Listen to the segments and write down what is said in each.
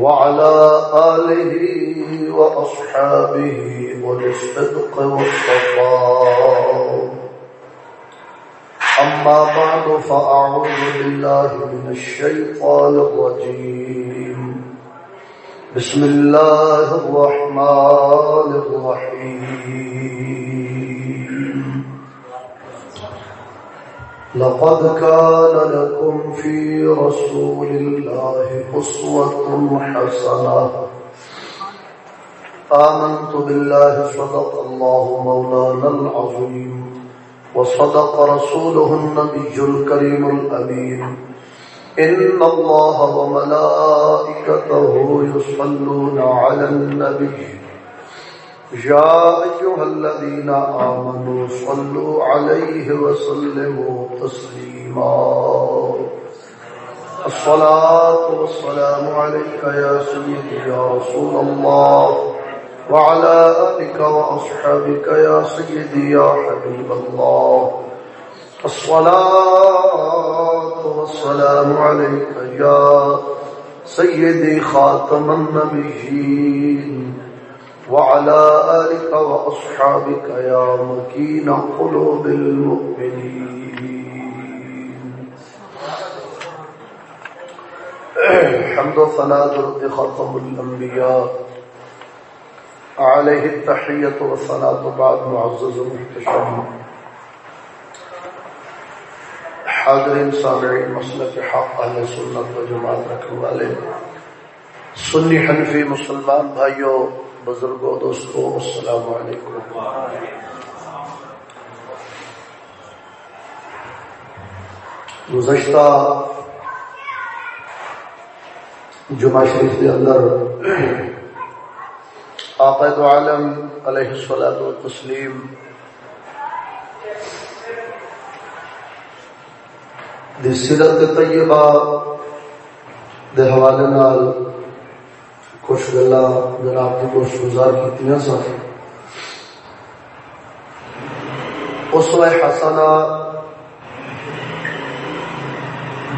وعلى آله وأصحابه والصدق والصفاء. أما بعد، فأعوذ بالله من الشيطان الرجيم. بسم الله الرحمن الرحيم. لقد كان لكم في رسول الله أسوة حسنة. آمنت بالله، صدق الله مولانا العظيم، وصدق رسوله النبي الكريم الأمين. إن الله وملائكته يصلون على النبي. يا أيها الذين آمنوا صلوا عليه وسلموا تسليما. الصلاة والسلام عليك يا سيدي يا رسول الله وعلى آلك وأصحابك يا سيدي يا حبيب الله. الصلاة والسلام عليك يا سيدي خاتم النبيين. وعلى آلك وأصحابك يا مكين قلوب المؤمنين. حمد وثناء درد ختم الأنبياء. عليه التحية والصلاة بعد معزز محتشم حاضرین سامعین مسئلہ حق، اہل سنت و جماعت رکھنے والے سنی حنفی مسلمان بھائیوں بزرگوں، دوستوں، السلام علیکم. گزشتہ جمعہ شریف کے اندر آقد عالم علیہ الصلاۃ و تسلیم دی سیرت طیبہ دے حوالے نال کچھ گلا جناب کی کچھ گزار کی سن اس حسنہ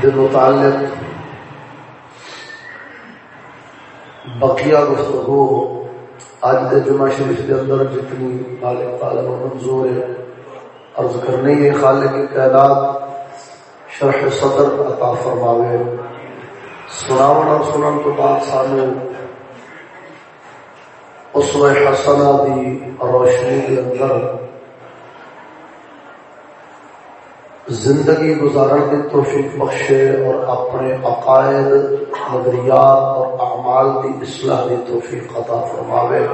دے متعلق بقیہ گفتگو آج دے جمعہ شریف کے اندر جتنی مالک تعالی و منظور ہے، عرض کرنے یہ خالق کائنات شرح صدر عطا فرماوے۔ سناون اور سنن تو بعد سانو اس و حسنہ دی روشنی کے اندر زندگی گزارن کی توفیق بخشے اور اپنے عقائد، نظریات اور اعمال کی اصلاح کی توفیق عطا فرماوے۔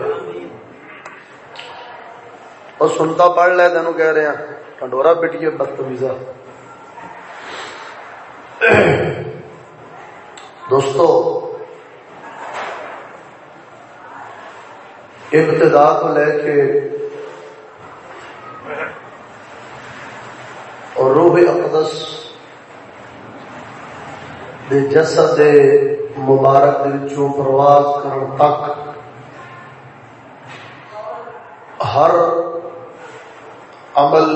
اور سنتا پڑھ لے تینوں کہہ رہے ہیں ٹنڈورا بیٹیے بدتمیزا دوستو ابتدا کو لے کے اور روح اقدس دے جسد دے مبارک وچوں پرواز کرن تک ہر عمل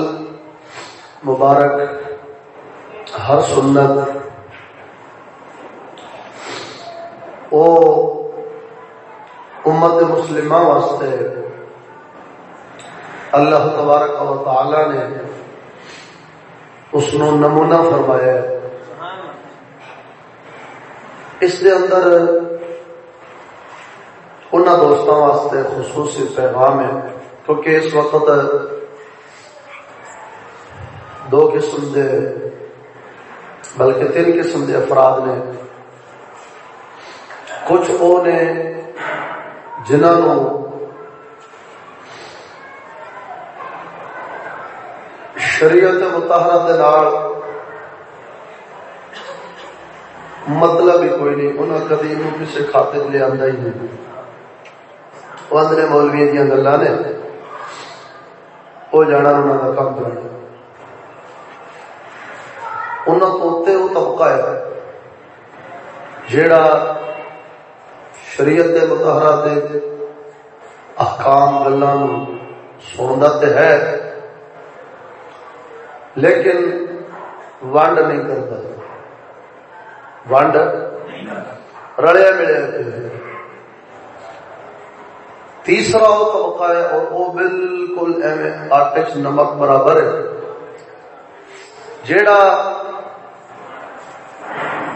مبارک، ہر سنت، او امت مسلمہ واسطے اللہ تبارک و تعالی نے اس نو نمونہ فرمایا ہے۔ اس دے اندر انہوں دوستوں واسطے خصوصی پیغام ہے۔ کیونکہ اس وقت دو قسم دے، بلکہ تین قسم دے افراد نے۔ کچھ وہ نے جنہوں شریعت متحرہ دے نال مطلب ہی کوئی نہیں انہیں کدی کسی خاطر لیا ہی نہیں۔ وہ آدھے مولوی دیا گلا نے، وہ جانا انہوں کا کام کرنا انہوں تو اتنے وہ طبقہ ہے، جیڑا شریعت دے متحرہ دے احکام گلان سنتا تو ہے۔ لیکن ونڈ نہیں کرتا ونڈ رلیا ملیا تیسرا وہ طبقہ ہے اور وہ بالکل ایویں آٹے چ نمک برابر ہے۔ جیڑا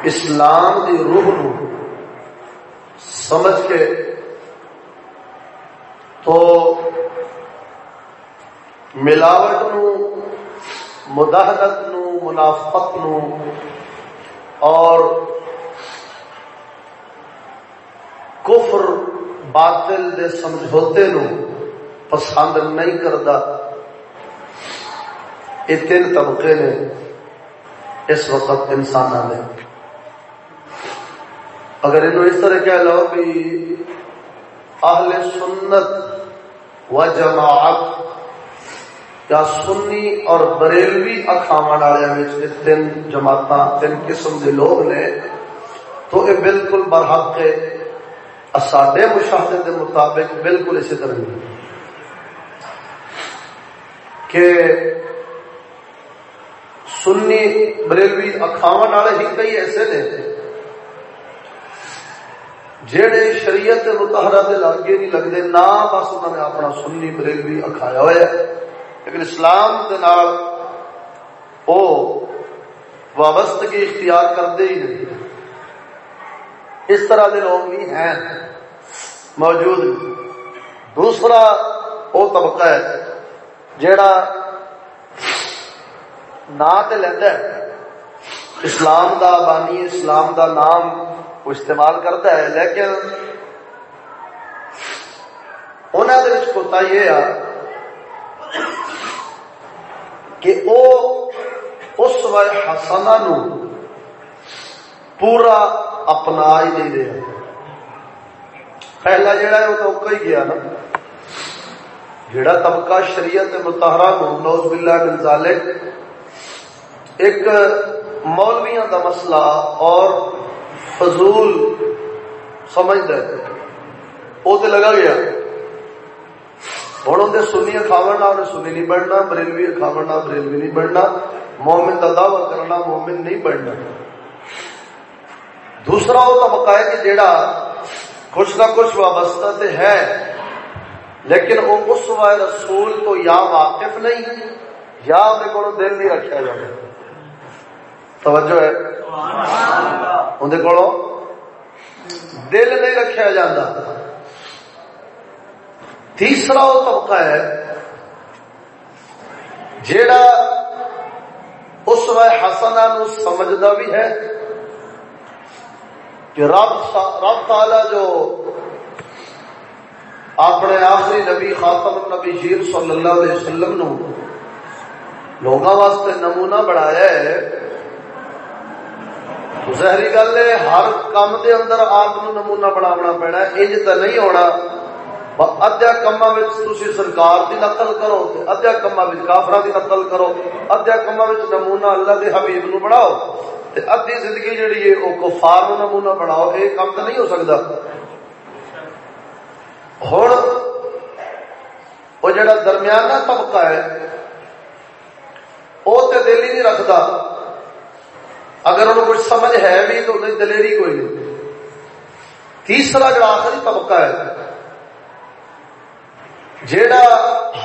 اسلام دی روح نو سمجھ کے تو ملاوٹ نو مداحت نو، منافقت نو، اور کفر باطل دے سمجھوتے نو پسند نہیں کرتا یہ تین طبقے نے اس وقت انسان نے اگر انہوں اس طرح کہہ لو کہ اہل سنت و جماعت یا سنی اور بریلوی اکھاو والے تین جماعت تین قسم کے لوگ نے، تو یہ بالکل برحق ہے۔ ساڈے مشاہدے کے مطابق بالکل اسی طرح کہ سنی بریلوی اکھاو والے ہی کئی ایسے نے۔ جہے شریعت متحرہ کے لاگے نہیں لگتے، نہ بس انہوں نے اپنا سنی بریلوی اکھایا ہوا ہے۔ لیکن اسلام دے نال او وابستگی اختیار کرتے ہی نہیں اس طرح دے لوگ بھی ہیں۔ موجود دوسرا وہ طبقہ ہے جیڑا نا تے لینا ہے۔ اسلام دا بانی، اسلام دا نام وہ استعمال کرتا ہے، لیکن انہوں نے کوتا یہ آ کہ او اس وقت حسنا نو پورا اپنا ہی نہیں رہا پہلا جڑا ہے وہ تو ہی گیا نا۔ جڑا طبقہ شریعت متحرہ کو نوز باللہ بن ذالک، ایک مولویاں دا مسئلہ اور فضول سمجھتا ہے۔ وہ تو لگا گیا۔ ہوں اندر سنی کھاون انہیں سنی نہیں بننا بریلوی کھاون بریلوی نہیں بننا۔ مومن کا دعوی کرنا مومن نہیں بننا۔ دوسرا وہ طبقہ ہے کہ جیڑا کچھ نہ کچھ وابستہ تے ہے، لیکن وہ اس وائے رسول تو یا واقف نہیں، یا اندر کو دل نہیں رکھا جائے توجہ ہے؟ اندر کو دل نہیں رکھا جاتا تیسرا وہ طبقہ ہے جیڑا اس وقت حسنا نو سمجھتا بھی ہے کہ رب رب تعالی جو اپنے آخری نبی خاتم نبی شیر صلی اللہ علیہ وسلم نو لوگوں واسطے نمونہ بڑھایا ہے ظاہری گل ہے، ہر کام دے اندر آپ نمونہ بناونا پینا انج تو نہیں ہونا۔ ادیا کما سرکار کی نقل کرو ادیا کما کافر کی نقل کرو۔ ادیا کما نمونا اللہ کے حبیب نو بناؤ ادی زندگی جہی ہے وہ کفار نو نمونا بناؤ یہ کام تو نہیں ہو سکتا ہوں وہ جڑا درمیانہ طبقہ ہے وہ تو دل ہی نہیں رکھتا اگر انہوں کچھ سمجھ ہے بھی تو انہیں دلیری کوئی نہیں۔ تیسرا جڑا آخری طبقہ ہے، جیڑا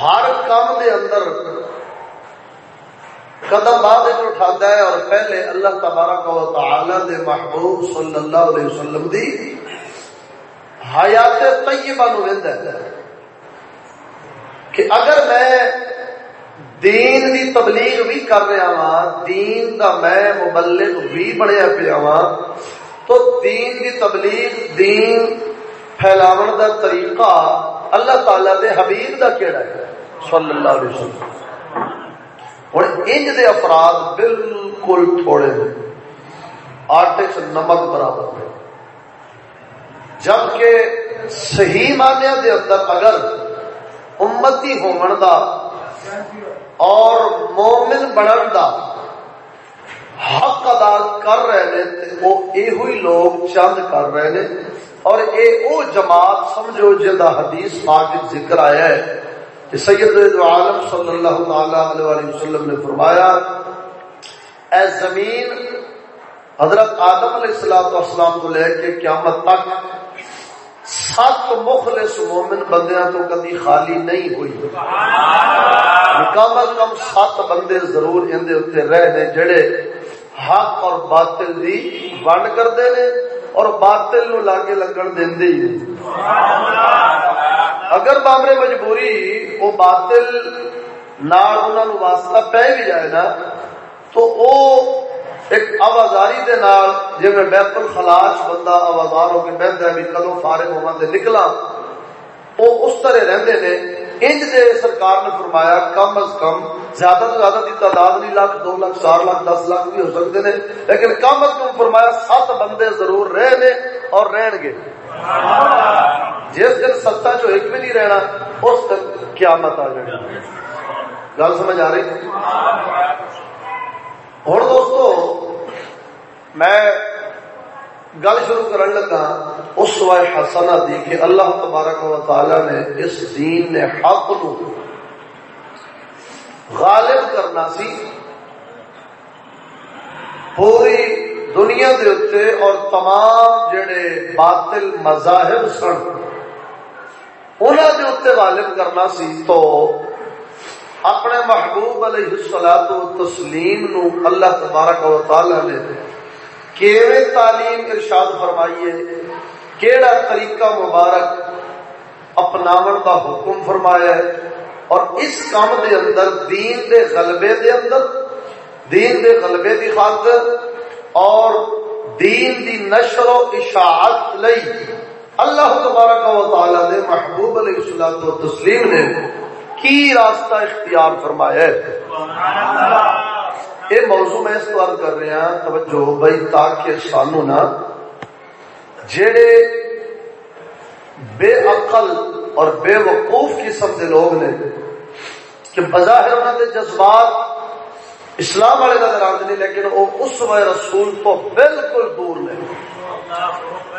ہر کام دے اندر قدم بعد اٹھاتا ہے اور پہلے اللہ تبارک و تعالی دے محبوب صلی اللہ علیہ وسلم دی حیات طیبہ نو ہے کہ اگر میں دین دی تبلیغ بھی کر رہا ہاں دین دا میں مبلغ بھی بنیا پیا ہاں تو دین دی تبلیغ، دین پھیلاون دا طریقہ اللہ تعالی دے حبیب دا کیڑا ہے؟ صلی اللہ علیہ وسلم۔ ہوں انج دے افراد بالکل تھوڑے ہیں آٹے سے نمک برابر ہے جبکہ صحیح معنی دے اندر اگر امتی ہومن دا اور مومن بنن دا حق ادا کر رہے ہیں وہ یہ لوگ چند کر رہے ہیں اور اے او جماعت سمجھو جدا حدیث پاک ذکر آیا ہے کہ سید عالم صلی اللہ تعالی علیہ وسلم نے فرمایا، اے زمین حضرت آدم علیہ السلام والسلام کو لے کے قیامت تک سات مخلص مومن بندیاں تو کدی خالی نہیں ہوئی۔ کم از کم سات بندے ضرور اندے اتنے رہنے جڑے حق اور باطل دی ونڈ کرتے ہیں اور باطل نو لاگے لگن دے ہی اگر بامرے مجبوری وہ باطل نال انہوں واسطہ پہ بھی جائے نا، تو او ایک آوازاری دے نال جی میں بیت الخلاش بندہ آوازار ہو کے بہتا ہے بھی کدو فارغ ہوا نکلا وہ اس طرح رہندے نے۔ انج دے سرکار نے فرمایا، کم از کم زیادہ تو زیادہ دی تعداد نہیں، لاکھ، دو لاکھ، چار لاکھ، دس لاکھ بھی ہو سکتے ہیں لیکن کم از کم فرمایا، سات بندے ضرور رہے نے اور رہن گے۔ جس دن ستا جو ایک بھی نہیں رہنا، اس دن قیامت آ جائے گل سمجھ آ رہی؟ ہوں دوستو، میں گل شروع کرن لگا، اس وائے حسنہ دی کہ اللہ تبارک و تعالی نے اس دین نے حق نو غالب کرنا سی۔ پوری دنیا دے اتے اور تمام جڑے باطل مذاہب سن انہوں دے اتے غالب کرنا سی تو اپنے محبوب علیہ السلام و تسلیم نو اللہ تبارک و تعالی نے کیویں تعلیم ارشاد فرمائیے کیڑا طریقہ مبارک اپناون کا حکم فرمایا ہے؟ اور اس کام دے اندر، دین دے غلبے دے اندر، دین دے غلبے دی خاطر اور دین دی نشر و اشاعت لئی اللہ تبارک و تعالی دے محبوب علیہ الصلوۃ والتسلیم نے کی راستہ اختیار فرمایا ہے؟ یہ موضوع میں اس کو عرض کر رہا ہوں توجہ، بھائی، تاکہ سانو نا جڑے بے عقل اور بے وقوف قسم کے لوگ نے، کہ بظاہر انہوں کے جذبات اسلام والے نظر آتے نہیں لیکن وہ اس وقت رسول تو بالکل دور نے۔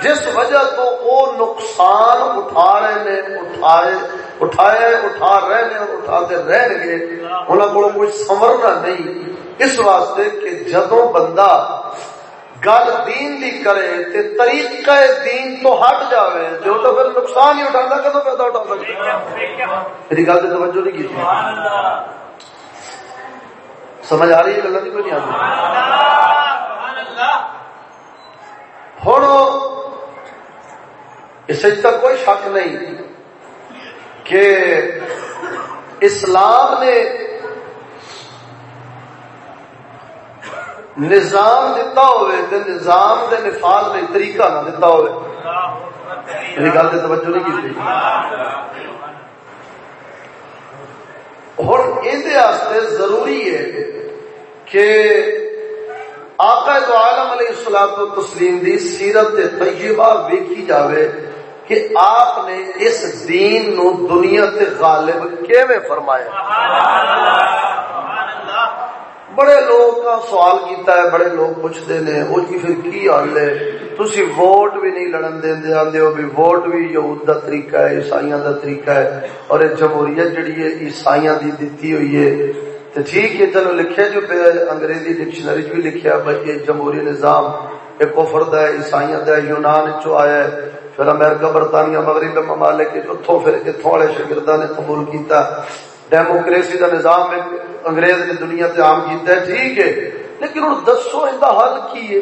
جس وجہ تو وہ نقصان اٹھا رہے ہیں اٹھائے اٹھائے، اٹھا رہے ہیں اور اٹھاتے رہن گے انہوں کو کوئی سمرنا نہیں۔ اس واسطے کہ جدو بندہ گل دین دی کرے تے طریقہ دین تو ہٹ جاوے، جو تو پھر نقصان ہی اٹھانا کدو پیدا اٹھا سکتا میری گل سے توجہ نہیں کی سمجھ آ رہی ہے؟ گلا کوئی نہیں آتی ہوں اس تک کوئی شک نہیں کہ اسلام نے نظام دتا ہوئے تے نظام دے نفاذ میں طریقہ نہ دتا ہوئے۔ میری گل تے توجہ نہیں کی ہوں یہ ضروری ہے کہ آقا دو عالم علیہ السلام و تسلیم دی سیرت طیبہ ویکھی جاوے کہ آپ نے اس دین نو دنیا تے غالب کیویں فرمایا؟ بڑے لوگ کا سوال کیتا ہے، بڑے لوگ پوچھتے ہیں، وہ جی پھر کی حل ہے؟ تھی ووٹ بھی نہیں لڑن دے آدھے ہو، بھی ووٹ بھی یہود دا طریقہ ہے، عیسائیاں دا طریقہ ہے، اور جمہوریت جڑی ہے، عیسائیاں دی دیتی ہوئی ہے۔ تو ٹھیک ہے چلو لکھے جو انگریزی ڈکشنری بھی لکھیا بھائی یہ جمہوری نظام یہ کفر دا ہے عیسائیاں دا ہے یونان چو آیا ہے پھر امریکہ برطانیہ مغرب ممالک اتوں پھر اتوں والے شاگرداں نے قبول کیتا۔ ڈیموکریسی کا نظام انگریز نے دنیا سے عام کیتا ہے ٹھیک ہے۔ لیکن ہوں دسو ان کا حل کی ہے۔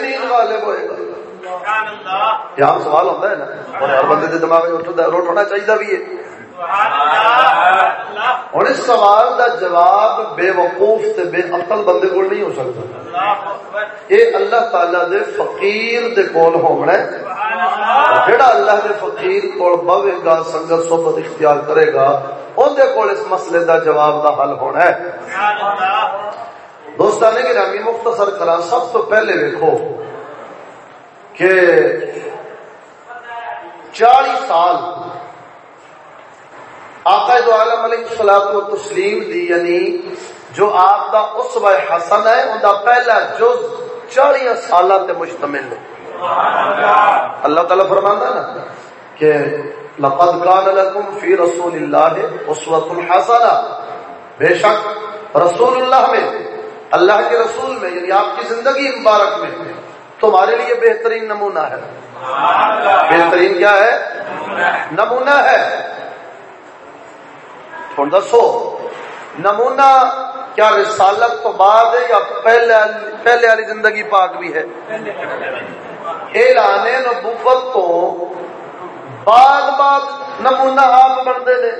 دین غالب ہوئے؟ گا یہاں سوال ہوتا ہے نا اور ہر بندے کے دماغ میں اٹھنا چاہیے بھی ہے۔ ہوں اس سوال کا جواب بے وقوف تے بے عقل بندے کو نہیں ہو سکتا۔ یہ اللہ تعالی دے فقیر دے کول ہونا ہے۔ جڑا اللہ۔ دے فقیر کول بوے گا سنگت صحبت اختیار کرے گا اندر کول اس مسئلے دا جواب دا حل ہونا ہے۔ دوستانے کے رامی مختصر کرا سب تو پہلے دیکھو کہ چالیس سال آقا دو عالم علیہ السلام و تسلیم دی یعنی جو آپ دا اسوہ حسن ہے ان دا پہلا جز چالیس سالہ تے مشتمل ہے۔ اللہ تعالیٰ فرمانا نا کہ لقد کان لکم فی رسول اللہ اسوۃ الحسنہ بے شک رسول اللہ میں اللہ کے رسول میں یعنی آپ کی زندگی مبارک میں تمہارے لیے بہترین نمونہ ہے۔ بہترین کیا ہے؟ نمونہ ہے۔ تھوڑا دسو، نمونہ کیا رسالت تو بعد ہے یا پہلے پہلے والی زندگی پاک بھی ہے؟ اعلان نبوت تو بعد بعد نمونہ آپ بنتے ہیں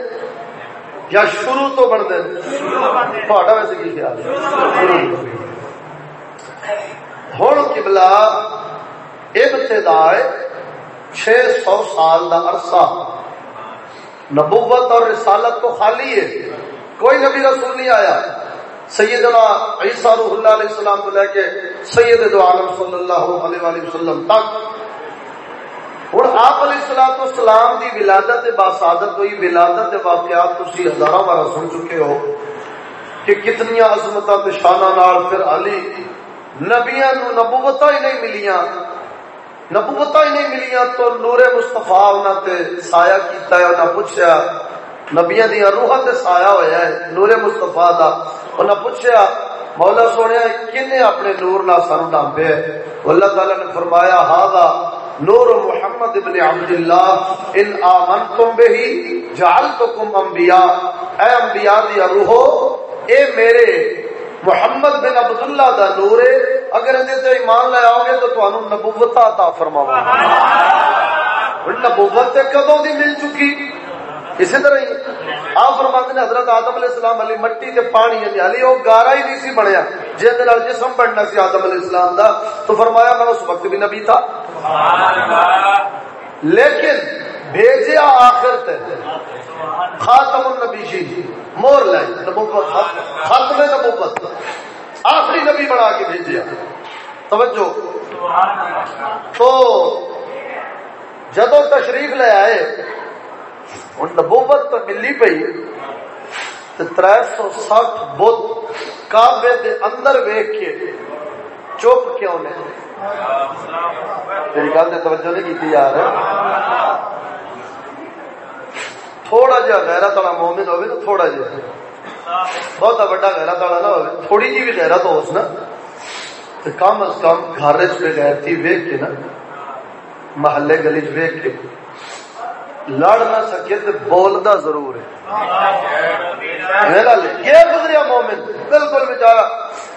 یا شروع تو بنتے ہیں تھوڑا ویسے کی خیال ہے؟ ہوں کبلا ابتدا چھ سو سال کا عرصہ نبوت اور رسالت تو خالی ہے۔ کوئی نبی رسول نہیں آیا۔ سیدنا عیسیٰ روح اللہ علیہ السلام کو لے کے سید دو عالم صلی اللہ علیہ وآلہ وسلم تک۔ ہوں آپ علیہ السلام تو سلام کی ولادت باسعادت ہوئی۔ ولادت واقعات تھی ہزاروں بار سن چکے ہو کہ کتنی عظمت شانہ پھر علی نبیا نو نبوت ہی نہیں ملیاں۔ نبوت ہی نہیں ملیاں تو نور مستفا انہوں تے سایہ کیتا ہے انہیں پوچھا نبیا دیا روح تے سایہ ہوا ہے نور مستفا دا؟ انہیں پوچھا مولا سونے کنے اپنے نور نہ سن ڈانبے اللہ تعالی نے فرمایا ہاں نور محمد ابن عبد اللہ ان آمنتم بہی جعلتکم انبیاء۔ اے انبیاء دیا روحو، اے میرے محمد بن عبداللہ دا نور ہے۔ اگر اندے تے ایمان لے آؤ گے تو تانوں نبوت عطا فرماواں گا۔ نبوت تے کدوں دی مل چکی؟ اسی طرح ہی آپ فرماتے ہیں حضرت آدم علیہ السلام علی مٹی تے پانی یعنی علی، وہ گارا ہی نہیں سی بنیا۔ جی جے دے نال جسم بننا سی آدم علیہ السلام دا۔ تو فرمایا میں اس وقت بھی نبی تھا۔ سبحان اللہ لیکن بھیجیا آخر تے خاتم النبی جی مور لے نبوت ختم نبوت، آخری نبی بنا کے بھیجیا توجہ۔ تو جدو تشریف لے آئے ہوں نبوت تو ملی پی تر سو سٹھ بت کابے دے اندر ویک کے چپ کیوں نے؟ تیری گل سے توجہ نہیں کی یار۔ تھوڑا جا غیرت والا مومن ہوئے تو تھوڑا جا بہت بڑا غیرت والا نہ ہوئے تھوڑی جی بھی غیرت ہو اس نا تو کم از کم گھر چ بغیر تھی ویک کے نا محلے گلی چ ویک کے۔ لڑ نہ سکے تو بولدا ضرور ہے۔ یہ گزریا مومن بالکل بچارا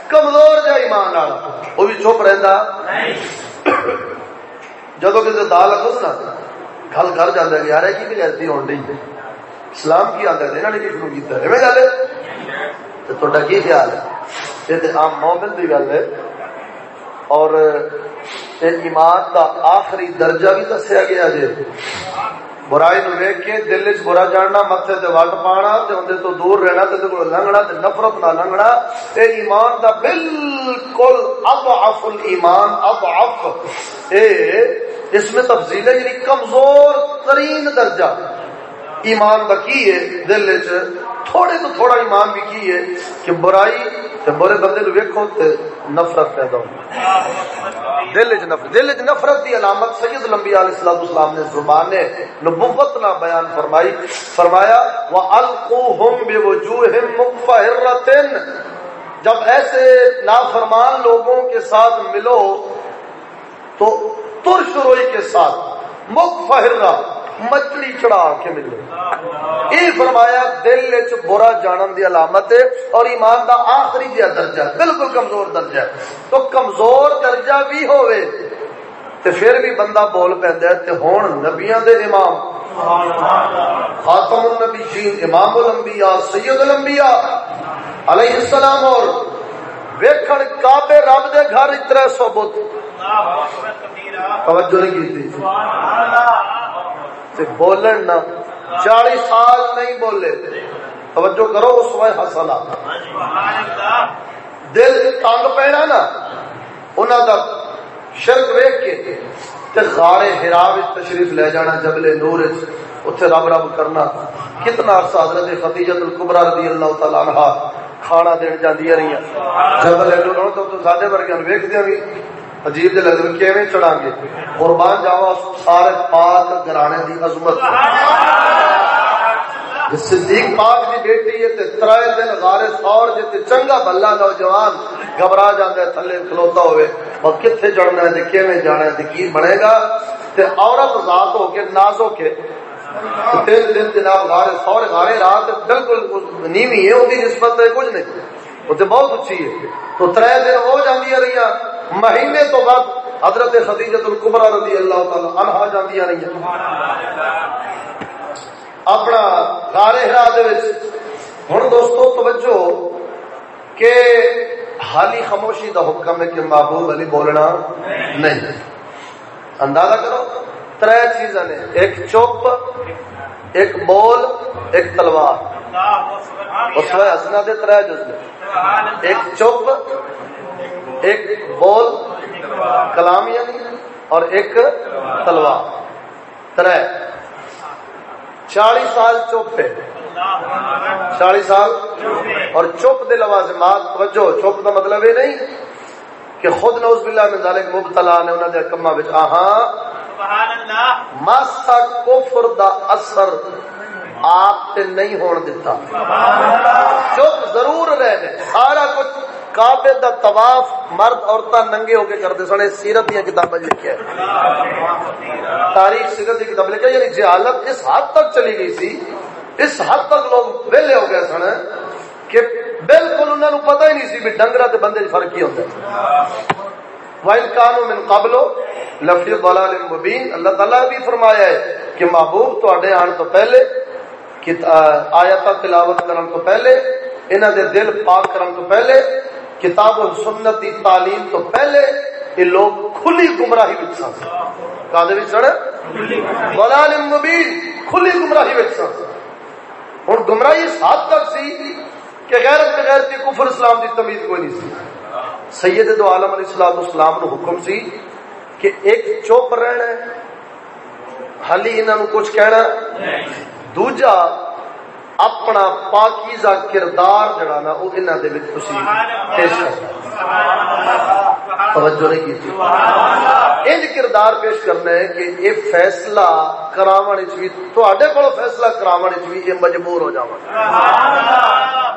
کمزور جا ایمان والا وہ بھی چپ رہتا جدو کسی دال رکھو نا گل کر جانا یار کی بھی غلطی ہو رہی اسلام کی آتا ہے انہوں نے کی شروع کیا ہے؟ گل ہے؟ تو تا کی خیال ہے؟ یہ تو عام مومن کی گل ہے۔ اور ایمان کا آخری درجہ بھی دسیا گیا جی برائی نو ویک کے دل چ برا جاننا متے تے وٹ پانا، تے اوندے تو دور رہنا، تے کول لنگنا، تے نفرت نہ لنگنا۔ اے ایمان دا بالکل اضعف الایمان، اضعف۔ اے، اس میں تفضیل ہے یعنی کمزور ترین درجہ۔ ایمان دا کی ہے؟ دل چ تھوڑے تو تھوڑا ایمان بھی کی ہے کہ برائی تے برے بندے نو ویکھو تے نفرت پیدا ہو دل وچ نفرت دل وچ نفرت دی علامت سید الانبیاء علیہ الصلوۃ والسلام نے زبان نے، نبوت نہ بیان فرمائی، فرمایا والقوهم بوجوههم مقفرۃ جب ایسے نافرمان لوگوں کے ساتھ ملو تو ترش روئی کے ساتھ، مقفرہ مچھلی چڑھا کے ملے۔ یہ فرمایا، دل چ برا جانن دی علامت ہے اور ایمان دا آخری جہا درجہ، بالکل کمزور درجہ۔ ہے تو کمزور درجہ بھی ہوئے تے پھر بھی بندہ بول پیندا ہے تے ہن نبیاں دے امام۔ خاتم النبی جین امام الانبیاء، سید الانبیاء علیہ السلام اور ویکھن کعبے رب دے گھر 300 بت۔ توجہ نہیں کی تھی۔ تے بولن نہ۔ چالیس سال نہیں بولے توجہ کرو اس وقت حسنا دل تنگ پینا نا انہوں دا شرک ویک کے تے غار ہرا تشریف لے جانا جبل نور اتنے رب رب کرنا۔ کتنا عرصہ حضرت فتیجت القبرا رضی اللہ تعالی عنہ کھانا دین جاندی رہی جبل نور تو سارے ورگے ویکدیا بھی عجیب لگ رہے کیویں چڑھا گے۔ قربان جاوا سارے پاک گرانے دی عظمت صدیق پاک دی بیٹی ہے تے ترائے دن غارے سور جے تے چنگا بھلا نوجوان گھبرا جاندا ہے، تھلے کھلوتا ہوئے۔ اور کتھے چڑھنا ہے تے کیویں جانا ہے تے کی بنے گا۔ تے عورت ذات ہو کے ناز ہو کے تین دن جناب غارے سور غارے رات بالکل نیوی ہے اودی نسبت ہے، کچھ نہیں۔ وہ تے بہت اچھی ہے۔ تو ترائے دن ہو جاندی ہے رہی مہینے تو بعد حضرت خدیجت القبرہ رضی اللہ تعالی عنہا جاندی رہی اپنا غار ہرا ہوں دوستو توجہ کہ حالی خاموشی دا حکم ہے کہ محبوب علی بولنا نہیں۔ اندازہ کرو تر چیز نے۔ ایک چپ ایک بول ایک تلوار۔ اس میں ہسنا دے تر جز ایک چپ ایک بول کلام یعنی اور ایک تلوار۔ تر چالی سال چپ ہے چالی سال اور چپ دے لوازمات توجہ چپ دا مطلب یہ نہیں کہ خود نوز باللہ میں ذالک مبتلا نے انہوں نے کما آہاں۔ ماسا کفر دا اثر آپ تے نہیں ہون دیتا۔ چپ ضرور رہنے سارا کچھ کعبے دا طواف مرد عورتاں ننگے ہو کے کرتے سنے سیرت دی کتابیں لکھیا ہے۔ تاریخ سیرت دی کتاب لکھیا یعنی جہالت اس حد تک چلی گئی سی، اس حد تک لوگ ویلے ہو گئے سن کہ بالکل انہوں نے پتہ ہی نہیں سی بھی ڈنگرا تے بندے فرق کی ہوتا ہے۔ وائل کانو من قبلو لفظ ضلال مبین اللہ تعالی بھی فرمایا ہے کہ محبوب تواڈے آن تو پہلے آیات تلاوت کرن تو پہلے، انہاں دے دل پاک کرن تو پہلے کتاب و سنت کی تعلیم تو پہلے یہ لوگ کھلی گمراہی بچ سن۔ کادے وچ سن؟ ضلال مبین کھلی گمراہی بچ سن۔ ہن گمراہی اس حد تک سی کہ غیرت بغیر کی کفر اسلام دی تمیز کوئی نہیں سی۔ سید دو عالم علیہ الصلوۃ والسلام نو حکم سی کہ ایک چوپ رہنا ہے حالی انہاں نو کچھ کہنا دوجا اپنا پاکیزہ کردار جڑا نا، وہ انہاں دے وچ تسی پیش توجہ نہیں کی انج کردار پیش کرنا ہے کہ یہ فیصلہ کراون وچ بھی، تواڈے کول فیصلہ کراون وچ بھی یہ مجبور ہو جاواں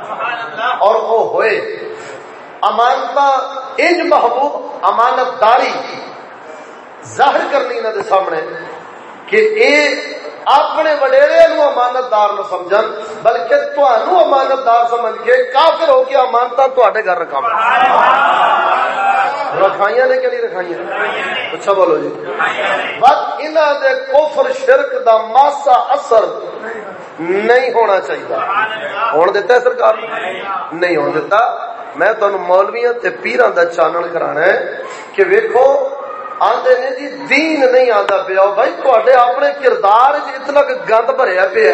سبحان اللہ اور وہ ہوئے۔ امانتا، انج محبوب امانت داری ظاہر کرنی انہاں دے سامنے کہ اے اپنے وڈیرے نو امانت دار نہ سمجھن بلکہ تہنوں امانت دار سمجھ کے کافر ہو کے امانتا تے گھر رکھا رکھائیاں نے کہ نہیں رکھائیاں؟ اچھا بولو جی۔ بس انہوں دے کفر شرک دا ماسا اثر نہیں ہونا چاہیے ہون دیتا ہے سرکار؟ نہیں ہون دیتا۔ میں تمہیں مولویاں تے پیران دا چانن کرانا ہے کہ ویکھو آدھے نے جی دین نہیں آتا پیا۔ بھائی تے اپنے کردار اتنا گند بھریا پیا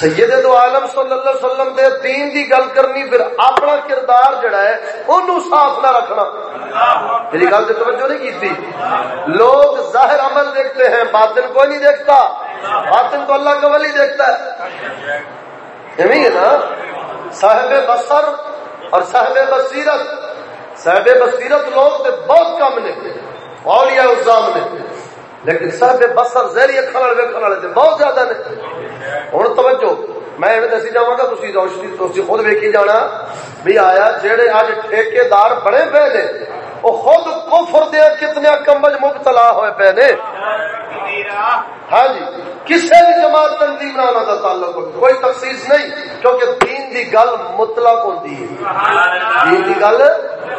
سید دو عالم صلی اللہ علیہ وسلم دے دین دی گل کرنی، پھر اپنا کردار جڑا ہے انہوں صاف نہ رکھنا۔ میری گل سے توجہ نہیں کی لوگ ظاہر عمل دیکھتے ہیں، باطن کوئی نہیں دیکھتا۔ باطن تو اللہ کا ولی دیکھتا ہے۔ ہے نا؟ صاحب بسر اور صاحب بصیرت۔ صاحب بصیرت لوگ تے بہت کم نے۔ اولیاء الزام نے۔ لیکن صاحب بصر زہری اکھن وے والے تے بہت زیادہ نے۔ ہن توجہ۔ میں ایویں دسی جاواں گا تسی روشنی تسی خود ویکھی جانا۔ بھی آیا جڑے اج ٹھیکیدار بڑے پے نے او خود کفر دے کتنے کمبج مبتلا ہوئے پے نے۔ ہاں جی کسی بھی جماعت تنظیم نہ دا تعلق کوئی تخصیص نہیں کیونکہ دین دی گل مطلق ہوتی ہے۔ دین دی گل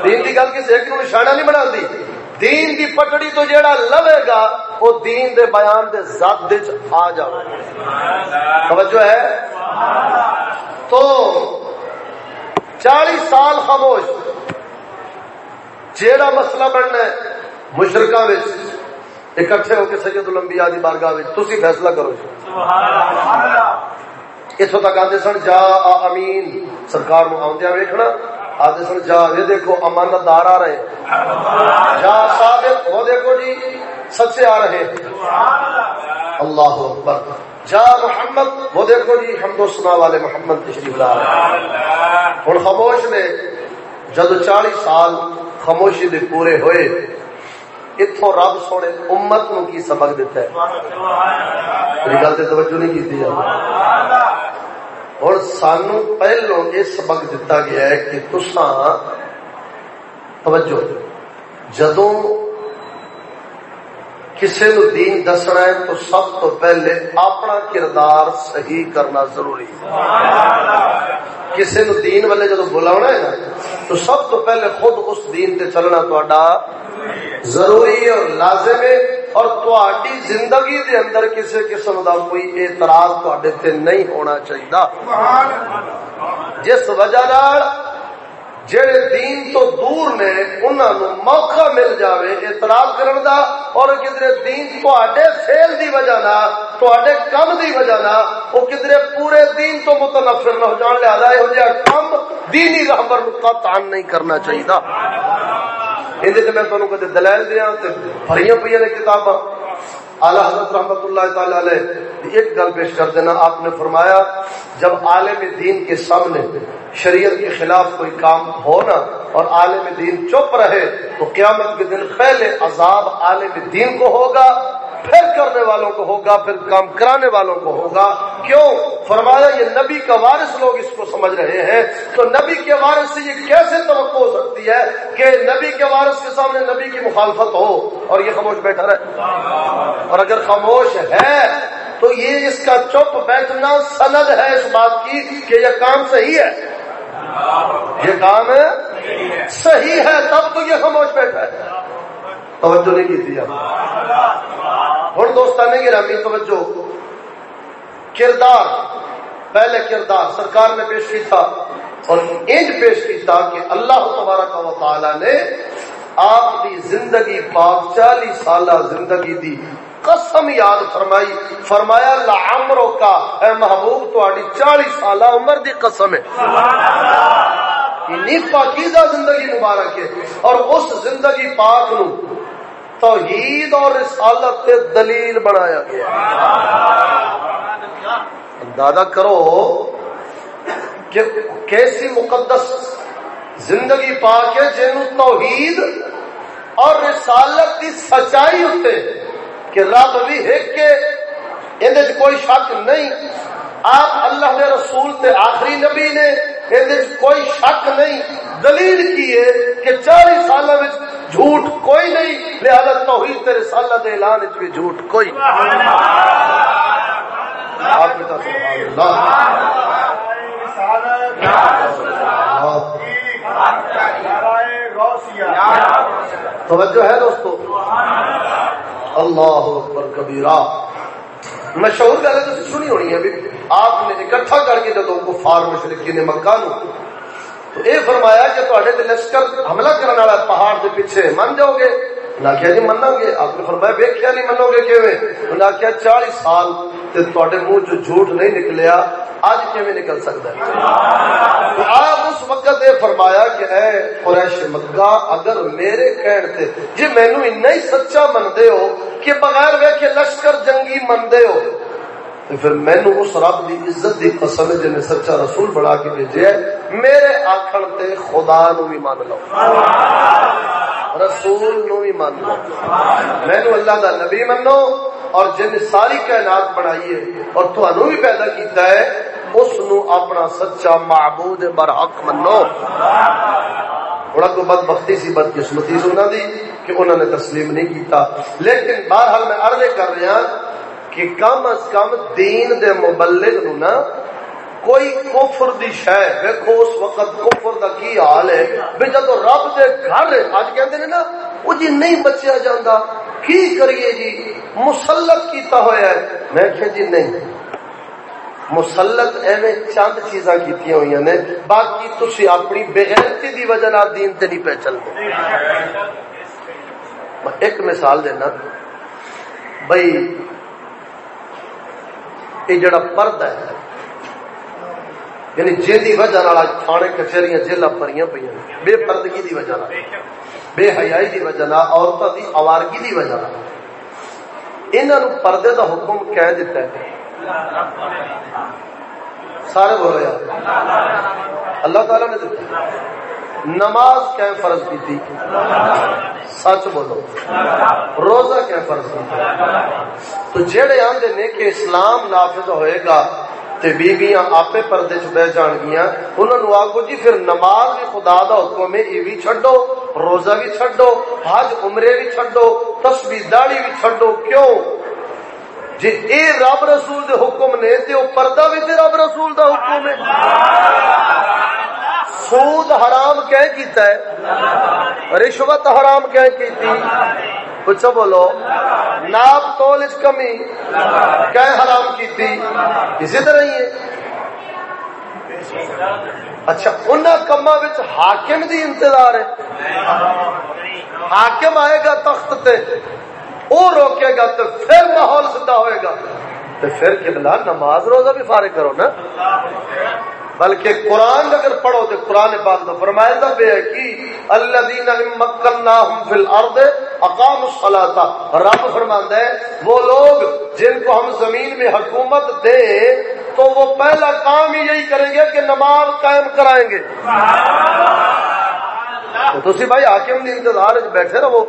دین دی گل کسی ایک نشانہ نہیں بنا دی دین دی پٹڑی تو جیڑا لوے گا، وہ دین دے بیان دے ذات دے آ جاؤ توجہ ہے؟ تو چالیس سال خاموش، جیڑا مسئلہ بننا ہے مشرقہ اکٹھے ہو کے سید الانبیاء دی بارگاہ وچ، تسی فیصلہ کرو۔ جی اتوں تک آتے سن، جا امین، سرکار نو آدیا ویکھنا۔ آدھے سن جا یہ دیکھو، امانت دار آ رہے جا صادق وہ دیکھو جی سچے آ رہے اللہ اکبر۔ جا محمد، وہ دیکھو جی ہم تو سنا والے محمد تشریف لا رہے ہوں خاموش نے جد چالیس سال خاموشی دے پورے ہوئے اتوں رب سونے امت نو کی سبق دیتا ہے۔ میری گل سے توجہ نہیں کی اور سانو پہلو یہ سبق دتا گیا ہے کہ تسا توجہ جدو کسی نو دین دسنا ہے تو سب تو پہلے اپنا کردار صحیح کرنا ضروری کسی نو دین والے جدو بلا ہے نا تو سب تو پہلے خود اس دین تے چلنا تا ضروری اور لازم ہے اور تھی زندگی دے اندر کسی قسم کا کوئی اعتراض تے نہیں ہونا چاہیے جس وجہ جڑے دین تو دور نے انہوں نے موقع مل جاوے اعتراض کرن دا اور کدھر دین تے فیل دی وجہ نہ تے کم دی وجہ نہ وہ کدھر پورے دین تو متنفر نہ ہو جان لیا یہ کم دینی رحمر قطعا نہیں کرنا چاہیے یہ میں تمہیں دلائل دیا بھری پہ نے کتاباں۔ اعلی حضرت رحمت اللہ تعالی علیہ ایک گل پیش کر دینا، آپ نے فرمایا، جب عالم دین کے سامنے شریعت کے خلاف کوئی کام ہونا اور عالم دین چپ رہے، تو قیامت کے دن پہلے عذاب عالم دین کو ہوگا۔ پھر کرنے والوں کو ہوگا، پھر کام کرانے والوں کو ہوگا۔ کیوں؟ فرمایا، یہ نبی کا وارث لوگ اس کو سمجھ رہے ہیں۔ تو نبی کے وارث سے یہ کیسے توقع ہو سکتی ہے کہ نبی کے وارث کے سامنے نبی کی مخالفت ہو؟ اور یہ خاموش بیٹھا رہے۔ اور اگر خاموش ہے، تو یہ اس کا چپ بیٹھنا سند ہے اس بات کی کہ یہ کام صحیح ہے۔ یہ کام صحیح ہے، تب تو یہ خاموش بیٹھا ہے۔ توجہ نہیں کی تھی ہوں دوستان نے گرامی توجہ۔ کردار پہلے کردار سرکار نے پیش کیا اور انج پیش کیا کہ اللہ تبارک و تعالی نے آپ کی زندگی پاک چالیس سالہ زندگی دی۔ قسم یاد فرمائی فرمایا لعمرو کا۔ اے محبوب تہاڈی 40 سالہ عمر دی قسم ہے۔ اتنی پاکیزہ زندگی مبارک ہے۔ اور اس زندگی پاک نو توحید اور رسالت کے دلیل بنایا گیا۔ اندازہ کرو کہ کیسی مقدس زندگی پا کے جن توحید اور رسالت کی سچائی ہوتے کہ رب بھی ایک کے اندر کوئی شک نہیں۔ آپ اللہ نے رسول تے آخری نبی نے اندر کوئی شک نہیں۔ دلیل کی ہے کہ چالیس سال جھوٹ کوئی نہیں، لہذا توحید تیرے سالہ دے اعلان بھی جھوٹ کوئی۔ توجہ ہے دوستو؟ اللہ اکبر کبیرہ۔ مشہور گل تو سنی ہونی ہے آپ نے اکٹھا کر کے جدو کفار مشرقی نے مکہ نو تو اے فرمایا کہ تے لشکر حملہ کرنے والا پہاڑ کے پیچھے من جاؤ گے؟ جی گے؟ آپ نے فرمایا نہیں منو گے کیویں؟ سال تے منہ چ جھوٹ نہیں نکلیا اج کیویں نکل سکتا ہے؟ آپ اس وقت یہ فرمایا کہ اے قریش مکہ، اگر میرے کہن تے جی مینوں اتنا ہی سچا مندے ہو کہ بغیر ویکھے لشکر جنگی مندے ہو۔ تو پھر مینو اس رب دی عزت دی قسم جن نے سچا رسول بڑھا کے بھیجے میرے آخر تے خدا نو بھی مان لو۔ رسول نو بھی مان لو۔ مینو اللہ دا نبی منو اور جن ساری کائنات بنائی ہے اور تھانو بھی پیدا کیتا ہے، اس نو اپنا سچا معبود برحق منو۔ بڑا کو بد بختی سی بد قسمتی سنا دی۔ کہ انہوں نے تسلیم نہیں کیتا۔ لیکن بہرحال میں عرض کر رہا ہاں کہ کم از کم دین دے مبلغ نو نا، کوئی کفر دی شے، دیکھو اس وقت کفر دا کی حال ہے۔ بے جدو رب دے گھر اج کہندے نے نا او جی نہیں بچیا جاندا۔ کی کریے جی؟ مسلط کیتا ہویا ہے۔ میں کہ جی نہیں۔ مسلط ایویں چند چیزاں کیتی ہوئی نے، باقی تسی اپنی بغیرتی دی وجہ نال دین تے نہیں پہچل ایک مثال دینا۔ بھائی یہ جڑا پرد ہے یعنی جی وجہ تھانے کچہری جیل پری پہ بے پردگی کی وجہ بے حیائی کی وجہ عورتوں کی آوارگی کی وجہ انہوں پردے کا حکم کہہ دیتا ہے۔ سارے بولو یار۔ اللہ تعالی نے دیتا نماز کیا فرض کی تھی؟ سچ بولو۔ روزہ کیا فرض کی تھی؟ تو جہے آدھے نے کہ اسلام نافذ ہوئے گا تے بیویاں آپے پردے چ بہ جان گیا انہوں نے آگو جی پھر نماز بھی خدا دا حکم ہے یہ بھی چھڈو، روزہ بھی چھڈو، حج عمرے بھی چھڈو، تسبیح داڑھی بھی چھڈو۔ کیوں؟ جی اے رب رسول دے حکم نے تے او پردہ بھی تے رب رسول دا حکم ہے۔ سود حرام کہہ کیتا ہے؟ رشوت حرام کہہ کیتی؟ کچھ بولو، ناپ تول اس کمی کہ حرام کی تھی اسی طرح ہی ہے۔ اچھا ان کما حاکم دی انتظار ہے۔ حاکم آئے گا تخت تے وہ روکے گا تو پھر ماحول سدھا ہوئے گا۔ تو پھر کبلا نماز روزہ بھی فارغ کرو نا۔ بلکہ قرآن اگر پڑھو تو قرآن پاک تو فرمایا تھا، بے کی اللہ دینا مکناہم فی الارض اقام الصلاة رب فرماندا ہے، وہ لوگ جن کو ہم زمین میں حکومت دیں تو وہ پہلا کام ہی یہی کریں گے کہ نماز قائم کرائیں گے۔ تو تسی بھائی حاکم نے انتظار بیٹھے رہو۔